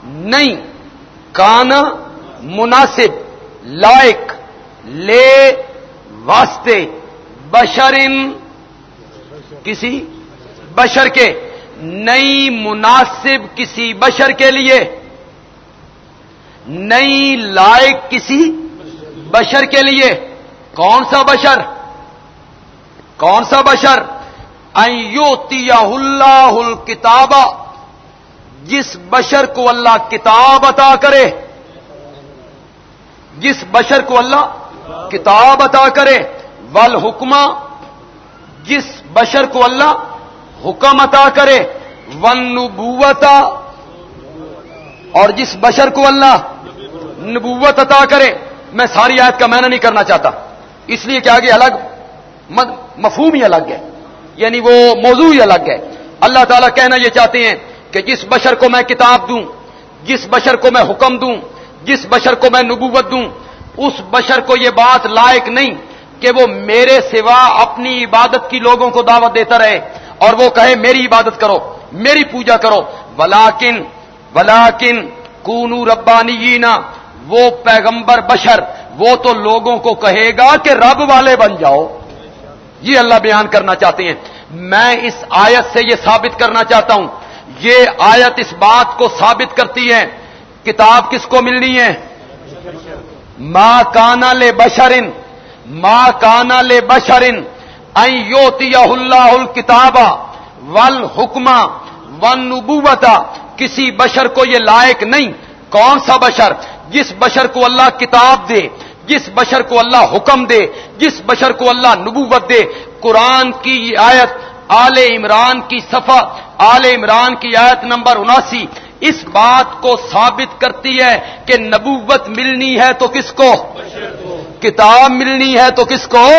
نہیں۔ کانا مناسب، لائق۔ لے واسطے۔ بشرن کسی بشر کے۔ نئی مناسب کسی بشر کے لیے۔ نئی لائق کسی بشر کے لیے کون سا بشر؟ کون سا بشر؟ ایوتی اللہ الکتاب جس بشر کو اللہ کتاب عطا کرے، جس بشر کو اللہ کتاب عطا کرے ول حکمہ جس بشر کو اللہ حکم عطا کرے ون نبوتا اور جس بشر کو اللہ نبوت عطا کرے، میں ساری آیت کا معنی نہیں کرنا چاہتا۔ اس لیے کہ آگے الگ مفہوم ہی الگ ہے۔ یعنی وہ موضوع ہی الگ ہے۔ اللہ تعالیٰ کہنا یہ چاہتے ہیں کہ جس بشر کو میں کتاب دوں، جس بشر کو میں حکم دوں، جس بشر کو میں نبوت دوں، اس بشر کو یہ بات لائق نہیں کہ وہ میرے سوا اپنی عبادت کی لوگوں کو دعوت دیتا رہے اور وہ کہے، میری عبادت کرو، میری پوجا کرو۔ ولاکن ولاکن کونو ربانی وہ پیغمبر بشر، وہ تو لوگوں کو کہے گا کہ رب والے بن جاؤ۔ یہ اللہ بیان کرنا چاہتے ہیں۔ میں اس آیت سے یہ ثابت کرنا چاہتا ہوں۔ یہ آیت اس بات کو ثابت کرتی ہے۔ کتاب کس کو ملنی ہے؟ ماں کانا لے بشرن ماں کانا لے بشرن یوتی اللہ الکتابہ ول حکمہ ون نبوتا کسی بشر کو یہ لائق نہیں۔ کون سا بشر؟ جس بشر کو اللہ کتاب دے، جس بشر کو اللہ حکم دے، جس بشر کو اللہ نبوت دے، قرآن کی آیت، آل عمران کی صفحہ، آل عمران کی آیت نمبر اناسی، اس بات کو ثابت کرتی ہے کہ نبوت ملنی ہے تو کس کو؟ کتاب ملنی ہے تو کس کو؟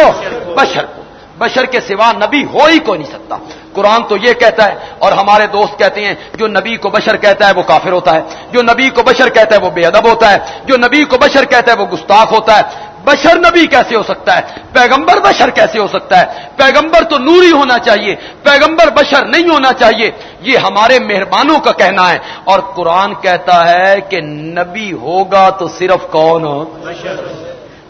بشر کو۔ بشر کے سوا نبی ہو ہی کو نہیں سکتا۔ قرآن تو یہ کہتا ہے اور ہمارے دوست کہتے ہیں، جو نبی کو بشر کہتا ہے وہ کافر ہوتا ہے، جو نبی کو بشر کہتا ہے وہ بے ادب ہوتا ہے، جو نبی کو بشر کہتا ہے وہ گستاخ ہوتا ہے۔ بشر نبی کیسے ہو سکتا ہے؟ پیغمبر بشر کیسے ہو سکتا ہے؟ پیغمبر تو نوری ہونا چاہیے، پیغمبر بشر نہیں ہونا چاہیے۔ یہ ہمارے مہربانوں کا کہنا ہے۔ اور قرآن کہتا ہے کہ نبی ہوگا تو صرف کون؟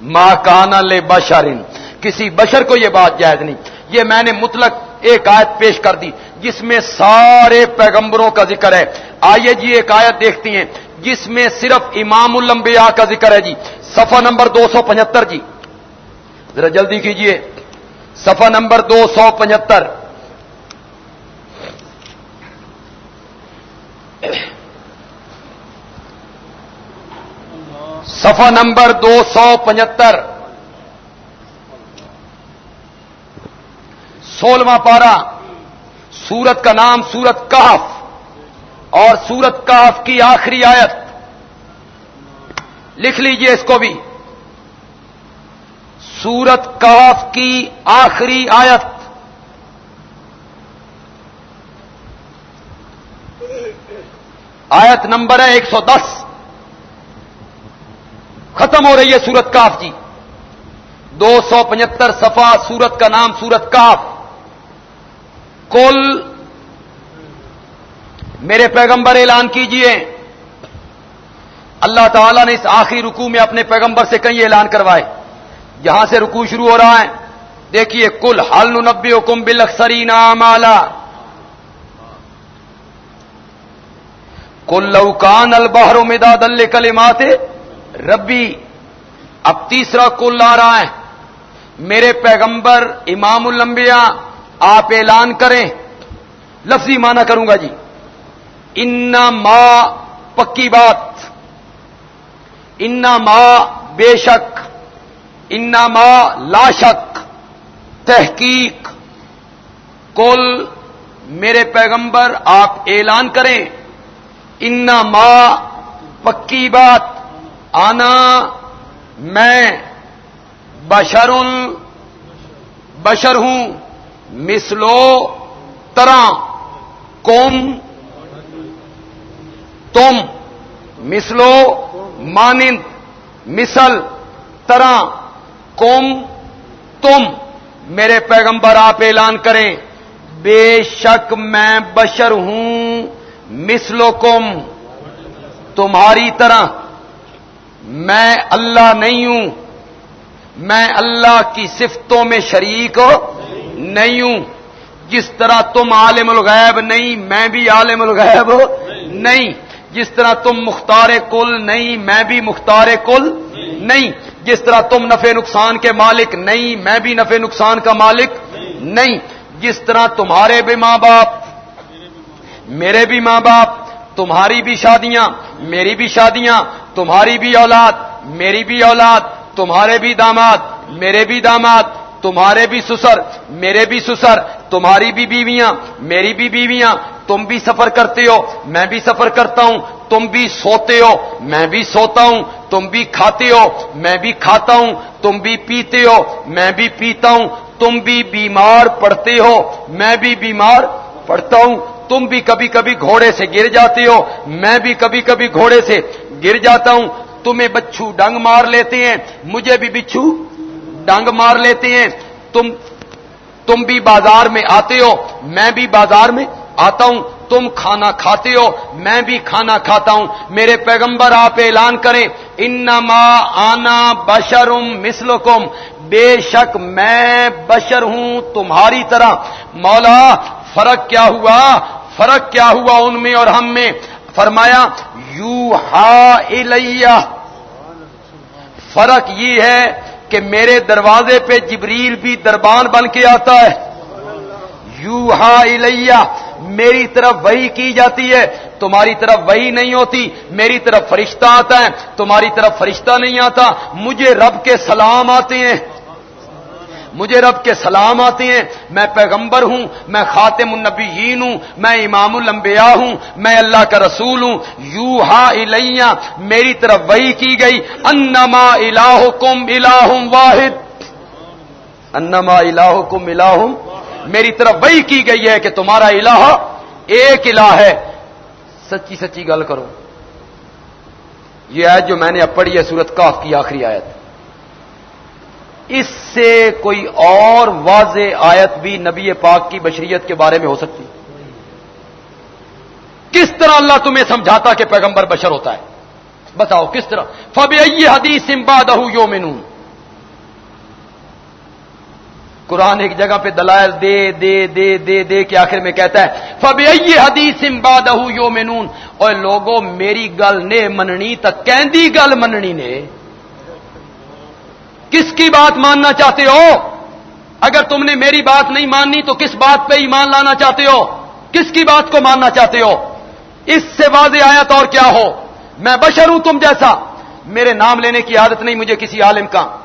ماں کانا لے بشرن کسی بشر کو یہ بات جائز نہیں۔ یہ میں نے مطلق ایک آیت پیش کر دی، جس میں سارے پیغمبروں کا ذکر ہے۔ آئیے جی ایک آیت دیکھتی ہیں، جس میں صرف امام الانبیاء کا ذکر ہے جی۔ صفحہ نمبر دو سو پچہتر جی۔ ذرا جلدی کیجیے۔ صفحہ نمبر دو سو پچہتر۔ صفحہ نمبر دو سو پچہتر۔ سولہواں پارا سورت کا نام سورت کاف اور سورت کاف کی آخری آیت۔ لکھ لیجیے اس کو بھی۔ سورت کاف کی آخری آیت۔ آیت نمبر ہے ایک سو دس۔ ختم ہو رہی ہے سورت کاف جی۔ دو سو پچہتر سفا سورت کا نام سورت کاف کل میرے پیغمبر اعلان کیجیے۔ اللہ تعالیٰ نے اس آخری رکوع میں اپنے پیغمبر سے کئی اعلان کروائے۔ یہاں سے رکوع شروع ہو رہا ہے۔ دیکھیے کل حل نبی حکم بلکسری مالا کل لوکان البہر مداد اللہ کلمات ربی۔ اب تیسرا کل آ رہا ہے۔ میرے پیغمبر امام الانبیاء آپ اعلان کریں۔ لفظی مانا کروں گا جی۔ ان ماں پکی بات۔ ان ماں بے شک۔ ان ماں لا شک۔ تحقیق۔ کل میرے پیغمبر، آپ اعلان کریں۔ انا ماں پکی بات۔ آنا میں بشر بشر ہوں۔ مسلو طرح کوم تم مسلو مانند، مثل طرح کوم تم۔ میرے پیغمبر، آپ اعلان کریں، بے شک میں بشر ہوں مسلو کم، تمہاری طرح۔ میں اللہ نہیں ہوں، میں اللہ کی صفتوں میں شریک نہیں ہوں۔ جس طرح تم عالم الغیب نہیں، میں بھی عالم الغیب نہیں۔ جس طرح تم مختار کل نہیں، میں بھی مختار کل نہیں۔ جس طرح تم نفع نقصان کے مالک نہیں، میں بھی نفع نقصان کا مالک نہیں۔ جس طرح تمہارے بھی ماں باپ، میرے بھی ماں باپ، تمہاری بھی شادیاں، میری بھی شادیاں، تمہاری بھی اولاد، میری بھی اولاد، تمہارے بھی داماد، میرے بھی داماد تمہارے بھی سسر، میرے بھی سسر، تمہاری بھی بیویاں، میری بھی بیویاں، تم بھی سفر کرتے ہو، میں بھی سفر کرتا ہوں، تم بھی سوتے ہو، میں بھی سوتا ہوں، تم بھی کھاتے ہو، میں بھی کھاتا ہوں، تم بھی پیتے ہو، میں بھی پیتا ہوں، تم بھی بیمار پڑتے ہو، میں بھی بیمار پڑتا ہوں، تم بھی کبھی کبھی گھوڑے سے گر جاتے ہو، میں بھی کبھی کبھی گھوڑے سے گر جاتا ہوں، تمہیں بچھو ڈنگ مار لیتے ہیں، مجھے بھی بچھو ڈنگ مار لیتے ہیں۔ تم تم بھی بازار میں آتے ہو۔ میں بھی بازار میں آتا ہوں۔ تم کھانا کھاتے ہو۔ میں بھی کھانا کھاتا ہوں۔ میرے پیغمبر، آپ اعلان کریں۔ انما آنا بشرم مسلکم بے شک میں بشر ہوں تمہاری طرح۔ مولا، فرق کیا ہوا؟ فرق کیا ہوا ان میں اور ہم میں؟ فرمایا یو ہا فرق یہ ہے کہ میرے دروازے پہ جبریل بھی دربان بن کے آتا ہے۔ یو ہا میری طرف وہی کی جاتی ہے۔ تمہاری طرف وہی نہیں ہوتی، میری طرف فرشتہ آتا ہے۔ تمہاری طرف فرشتہ نہیں آتا، مجھے رب کے سلام آتے ہیں۔ مجھے رب کے سلام آتے ہیں، میں پیغمبر ہوں، میں خاتم النبیین ہوں، میں امام الانبیاء ہوں، میں اللہ کا رسول ہوں۔ یو ہا میری طرف وہی کی گئی۔ انما الہکم الہ واحد۔ انما الہکم الہ میری طرف وہی کی گئی ہے کہ تمہارا الہ ایک الہ ہے۔ سچی سچی گل کرو۔ یہ آیت جو میں نے اب پڑھی ہے، سورت کاف کی آخری آیت۔ اس سے کوئی اور واضح آیت بھی نبی پاک کی بشریت کے بارے میں ہو سکتی۔ کس طرح اللہ تمہیں سمجھاتا کہ پیغمبر بشر ہوتا ہے؟ بتاؤ کس طرح؟ فب حدیث سمباد یو مینون قرآن ایک جگہ پہ دلائل دے دے دے دے دے کے آخر میں کہتا ہے فب حدیث امباد یو مینون اور لوگوں میری گل نے مننی تک کہندی گل مننی نے؟ کس کی بات ماننا چاہتے ہو؟ اگر تم نے میری بات نہیں ماننی تو کس بات پہ ایمان لانا چاہتے ہو؟ کس کی بات کو ماننا چاہتے ہو؟ اس سے واضح آیا تو اور کیا ہو؟ میں بشر ہوں تم جیسا۔ میرے نام لینے کی عادت نہیں مجھے کسی عالم کا۔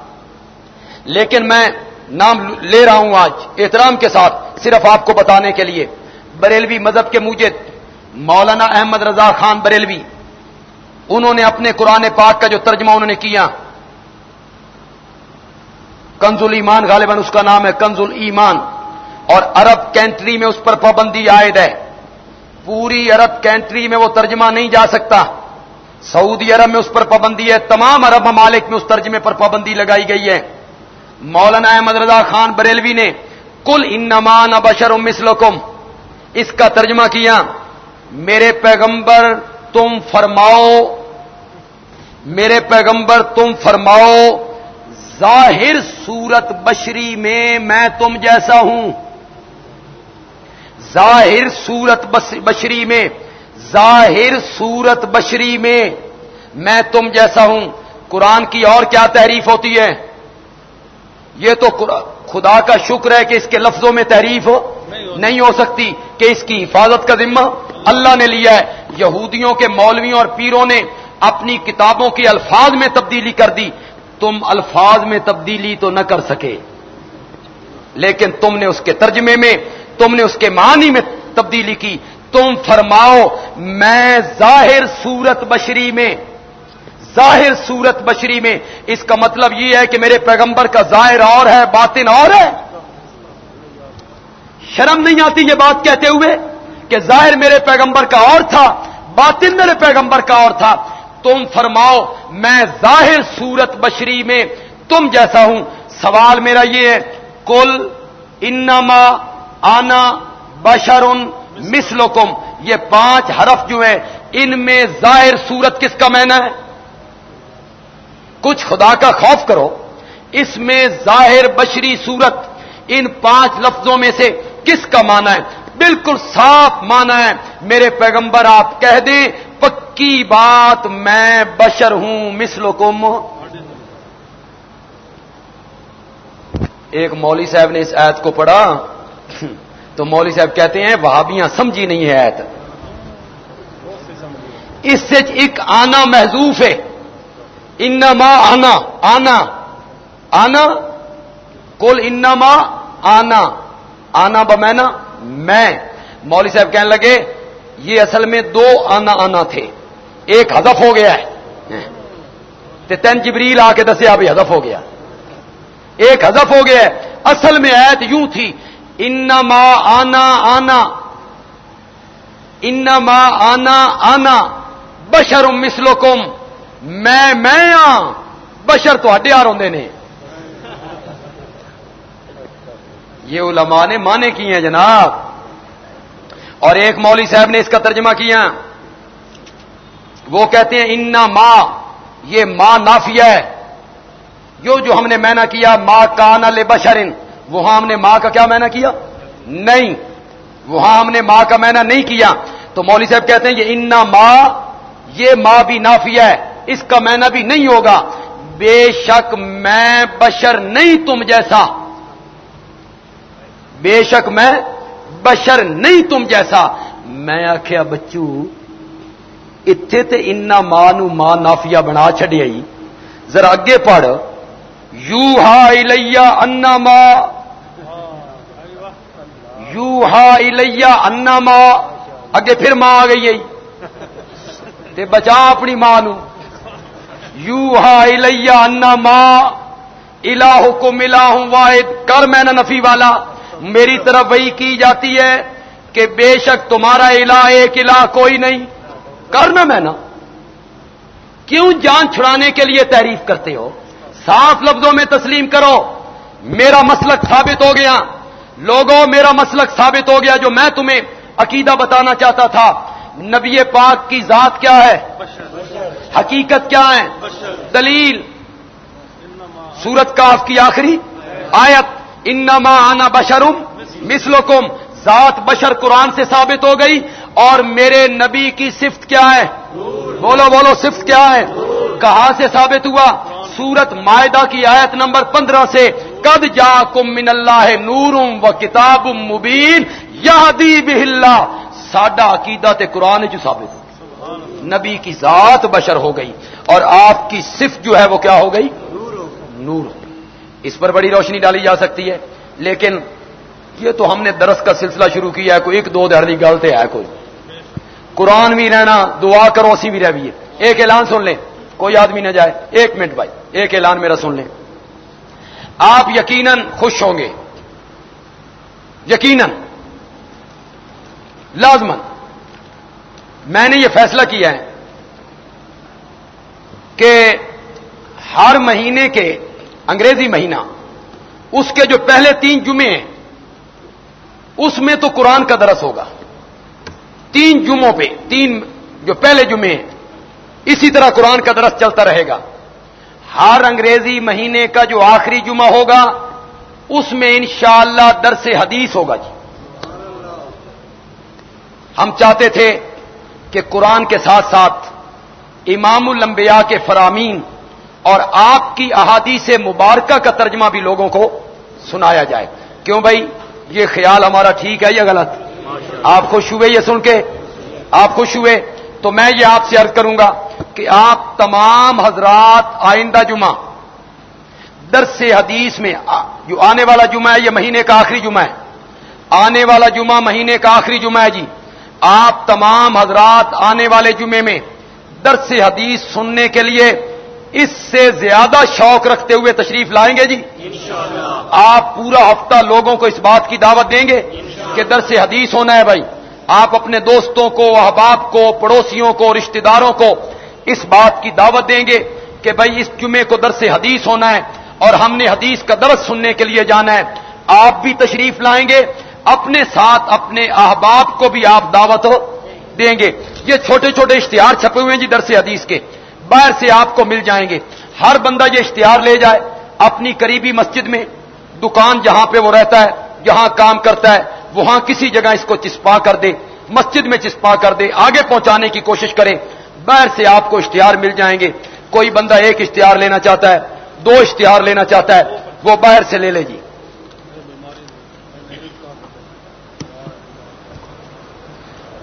لیکن میں نام لے رہا ہوں آج، احترام کے ساتھ، صرف آپ کو بتانے کے لیے۔ بریلوی مذہب کے مجھے مولانا احمد رضا خان بریلوی، انہوں نے اپنے قرآن پاک کا جو ترجمہ انہوں نے کیا کنزل ایمان غالباً اس کا نام ہے کنزل ایمان اور عرب کینٹری میں اس پر پابندی عائد ہے پوری عرب کینٹری میں وہ ترجمہ نہیں جا سکتا سعودی عرب میں اس پر پابندی ہے تمام عرب ممالک میں اس ترجمے پر پابندی لگائی گئی ہے مولانا احمد رضا خان بریلوی نے کل انمان بشر مسلکم اس کا ترجمہ کیا میرے پیغمبر تم فرماؤ میرے پیغمبر تم فرماؤ ظاہر صورت بشری میں میں تم جیسا ہوں۔ ظاہر صورت بشری میں، ظاہر صورت بشری میں میں تم جیسا ہوں۔ قرآن کی اور کیا تحریف ہوتی ہے؟ یہ تو خدا کا شکر ہے کہ اس کے لفظوں میں تحریف ہو نہیں ہو سکتی کہ اس کی حفاظت کا ذمہ اللہ نے لیا ہے۔ یہودیوں کے مولویوں اور پیروں نے اپنی کتابوں کے الفاظ میں تبدیلی کر دی۔ تم الفاظ میں تبدیلی تو نہ کر سکے۔ لیکن تم نے اس کے ترجمے میں، تم نے اس کے معنی میں تبدیلی کی۔ تم فرماؤ، میں ظاہر صورت بشری میں، ظاہر صورت بشری میں، اس کا مطلب یہ ہے کہ میرے پیغمبر کا ظاہر اور ہے، باطن اور ہے۔ شرم نہیں آتی یہ بات کہتے ہوئے کہ ظاہر میرے پیغمبر کا اور تھا، باطن میرے پیغمبر کا اور تھا۔ تم فرماؤ، میں ظاہر صورت بشری میں تم جیسا ہوں۔ سوال میرا یہ ہے کل انما آنا بشرن مسلکم یہ پانچ حرف جو ہیں، ان میں ظاہر صورت کس کا مینا ہے؟ کچھ خدا کا خوف کرو۔ اس میں ظاہر بشری صورت، ان پانچ لفظوں میں سے کس کا مانا ہے؟ بالکل صاف مانا ہے۔ میرے پیغمبر، آپ کہہ دیں پکی بات میں بشر ہوں مسلکم ایک مولوی صاحب نے اس ایت کو پڑھا، تو مولوی صاحب کہتے ہیں، وہابیاں سمجھی نہیں ہے ایت اس سے ایک آنا محضوف ہے۔ انما آنا آنا آنا کل انما آنا۔ آنا بمینا میں۔ مولوی صاحب کہنے لگے یہ اصل میں دو آنا آنا تھے۔ ایک ہدف ہو گیا ہے۔ تین جبریل آ کے دسے ابھی ہدف ہو گیا۔ ایک ہدف ہو گیا اصل میں ایت یوں تھی۔ انما آنا آنا۔ انما آنا آنا۔ بشر مسلکم میں میں آ بشر تو ہڈے آ نے۔ یہ علماء نے مانے کی ہیں جناب۔ اور ایک مولوی صاحب نے اس کا ترجمہ کیا۔ وہ کہتے ہیں، انا ماں یہ ماں نافیہ ہے۔ جو جو ہم نے مینا کیا ماں کان لے وہاں ہم نے ماں کا کیا مینا کیا؟ نہیں۔ وہاں ہم نے ماں کا مینا نہیں کیا۔ تو مولوی صاحب کہتے ہیں، یہ انا ماں یہ ماں بھی نافیہ ہے۔ اس کا مینا بھی نہیں ہوگا۔ بے شک میں بشر نہیں تم جیسا۔ بے شک میں بشر نہیں تم جیسا۔ میں آخیا بچو اتنے تے انا ماں نو ماں نافیا بنا چڈیا ذرا اگے پڑھ۔ یو ہا الیا انا ماں۔ یو ہا الیا انا ماں۔ اگے پھر ماں آ گئی تے بچا اپنی ماں نو یو ہا الیا انا ماں۔ الہ کو ملا ہوں واحد۔ کر میں نفی والا۔ میری طرف وہی کی جاتی ہے کہ بے شک تمہارا الہ ایک الہ کوئی نہیں۔ کرنا میں نا۔ کیوں جان چھڑانے کے لیے تعریف کرتے ہو؟ صاف لفظوں میں تسلیم کرو۔ میرا مسلک ثابت ہو گیا۔ لوگوں، میرا مسلک ثابت ہو گیا جو میں تمہیں عقیدہ بتانا چاہتا تھا۔ نبی پاک کی ذات کیا ہے؟ حقیقت کیا ہے؟ دلیل۔ سورت کاف کی آخری آیت۔ انما آنا بشرم مسلکم ذات بشر قرآن سے ثابت ہو گئی اور میرے نبی کی صفت کیا ہے؟ بولو بولو، صفت کیا ہے؟ کہاں سے ثابت ہوا؟ سورت معدہ کی آیت نمبر پندرہ سے کد جا کم من اللہ نورم و کتاب مبین یادی بہلا ساڈا عقیدہ تے قرآن جو ثابت ہو۔ نبی کی ذات بشر ہو گئی اور آپ کی صفت جو ہے وہ کیا ہو گئی؟ نور ہو اس پر بڑی روشنی ڈالی جا سکتی ہے۔ لیکن یہ تو ہم نے درس کا سلسلہ شروع کیا ہے، کوئی ایک دو دہڑی گلتے ہے کوئی۔ قرآن بھی رہنا، دعا کرو، اسی بھی رہی ہے ایک اعلان سن لیں، کوئی آدمی نہ جائے۔ ایک منٹ بھائی، ایک اعلان میرا سن لیں۔ آپ یقیناً خوش ہوں گے۔ یقیناً۔ لازمن میں نے یہ فیصلہ کیا ہے کہ ہر مہینے کے انگریزی مہینہ۔ اس کے جو پہلے تین جمعے ہیں، اس میں تو قرآن کا درس ہوگا۔ تین جمعوں پہ، تین جو پہلے جمعے ہیں، اسی طرح قرآن کا درس چلتا رہے گا۔ ہر انگریزی مہینے کا جو آخری جمعہ ہوگا، اس میں انشاءاللہ اللہ درس حدیث ہوگا جی۔ ہم چاہتے تھے کہ قرآن کے ساتھ ساتھ امام الانبیاء کے فرامین اور آپ کی احادیث مبارکہ کا ترجمہ بھی لوگوں کو سنایا جائے۔ کیوں بھائی؟ یہ خیال ہمارا ٹھیک ہے یا غلط؟ آپ خوش ہوئے یہ سن کے؟ آپ خوش ہوئے؟ تو میں یہ آپ سے عرض کروں گا کہ آپ تمام حضرات آئندہ جمعہ درس حدیث میں جو آنے والا جمعہ ہے یہ مہینے کا آخری جمعہ ہے۔ آنے والا جمعہ مہینے کا آخری جمعہ ہے جی۔ آپ تمام حضرات آنے والے جمعے میں درس حدیث سننے کے لیے اس سے زیادہ شوق رکھتے ہوئے تشریف لائیں گے جی؟ آپ پورا ہفتہ لوگوں کو اس بات کی دعوت دیں گے کہ درس حدیث ہونا ہے بھائی۔ آپ اپنے دوستوں کو احباب کو پڑوسیوں کو رشتہ داروں کو اس بات کی دعوت دیں گے کہ بھائی اس جمعے کو درس حدیث ہونا ہے اور ہم نے حدیث کا درس سننے کے لیے جانا ہے۔ آپ بھی تشریف لائیں گے۔ اپنے ساتھ اپنے احباب کو بھی آپ دعوت دیں گے۔ یہ چھوٹے چھوٹے اشتہار چھپے ہوئے ہیں جی درس حدیث کے۔ باہر سے آپ کو مل جائیں گے۔ ہر بندہ یہ اشتہار لے جائے، اپنی قریبی مسجد میں، دکان جہاں پہ وہ رہتا ہے، جہاں کام کرتا ہے، وہاں کسی جگہ اس کو چسپا کر دے، مسجد میں چسپا کر دے، آگے پہنچانے کی کوشش کرے، باہر سے آپ کو اشتہار مل جائیں گے۔ کوئی بندہ ایک اشتہار لینا چاہتا ہے، دو اشتہار لینا چاہتا ہے، وہ باہر سے لے لے جی۔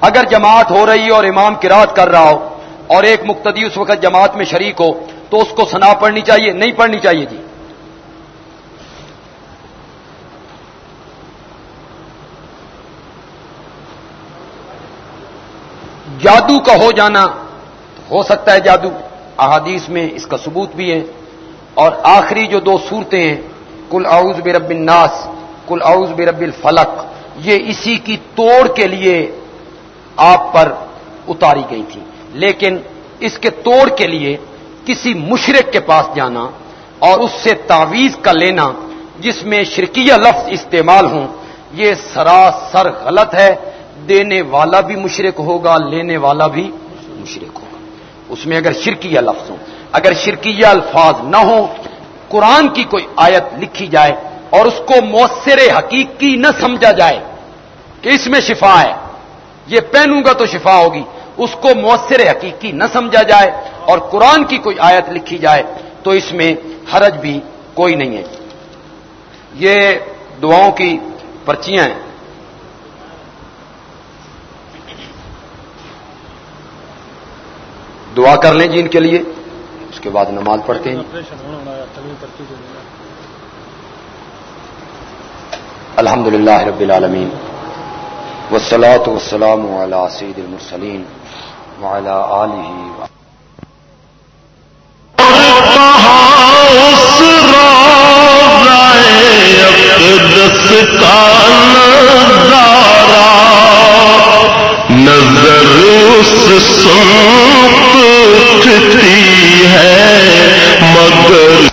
اگر جماعت ہو رہی ہے اور امام کراط کر رہا ہو اور ایک مقتدی اس وقت جماعت میں شریک ہو تو اس کو سنا پڑھنی چاہیے، نہیں پڑھنی چاہیے جی۔ جادو کا ہو جانا، ہو سکتا ہے جادو، احادیث میں اس کا ثبوت بھی ہے۔ اور آخری جو دو صورتیں ہیں کل اعوذ برب الناس کل اعوذ برب الفلق، یہ اسی کی توڑ کے لیے آپ پر اتاری گئی تھی۔ لیکن اس کے توڑ کے لیے کسی مشرق کے پاس جانا اور اس سے تعویز کا لینا جس میں شرکیہ لفظ استعمال ہوں، یہ سراسر غلط ہے۔ دینے والا بھی مشرق ہوگا، لینے والا بھی مشرق ہوگا۔ اس میں اگر شرکیہ لفظ ہوں، اگر شرکیہ الفاظ نہ ہوں، قرآن کی کوئی آیت لکھی جائے اور اس کو مؤثر حقیقی نہ سمجھا جائے کہ اس میں شفا ہے، یہ پہنوں گا تو شفا ہوگی۔ اس کو مؤثر حقیقی نہ سمجھا جائے اور قرآن کی کوئی آیت لکھی جائے تو اس میں حرج بھی کوئی نہیں ہے۔ یہ دعاؤں کی پرچیاں ہیں۔ دعا کر لیں جی ان کے لیے، اس کے بعد نماز پڑھتے ہیں۔ الحمد للہ رب العالمین۔ وسلاۃ وسلام علی سید المرسلین وعلی آلہ نظر اس سنتی ہے مگر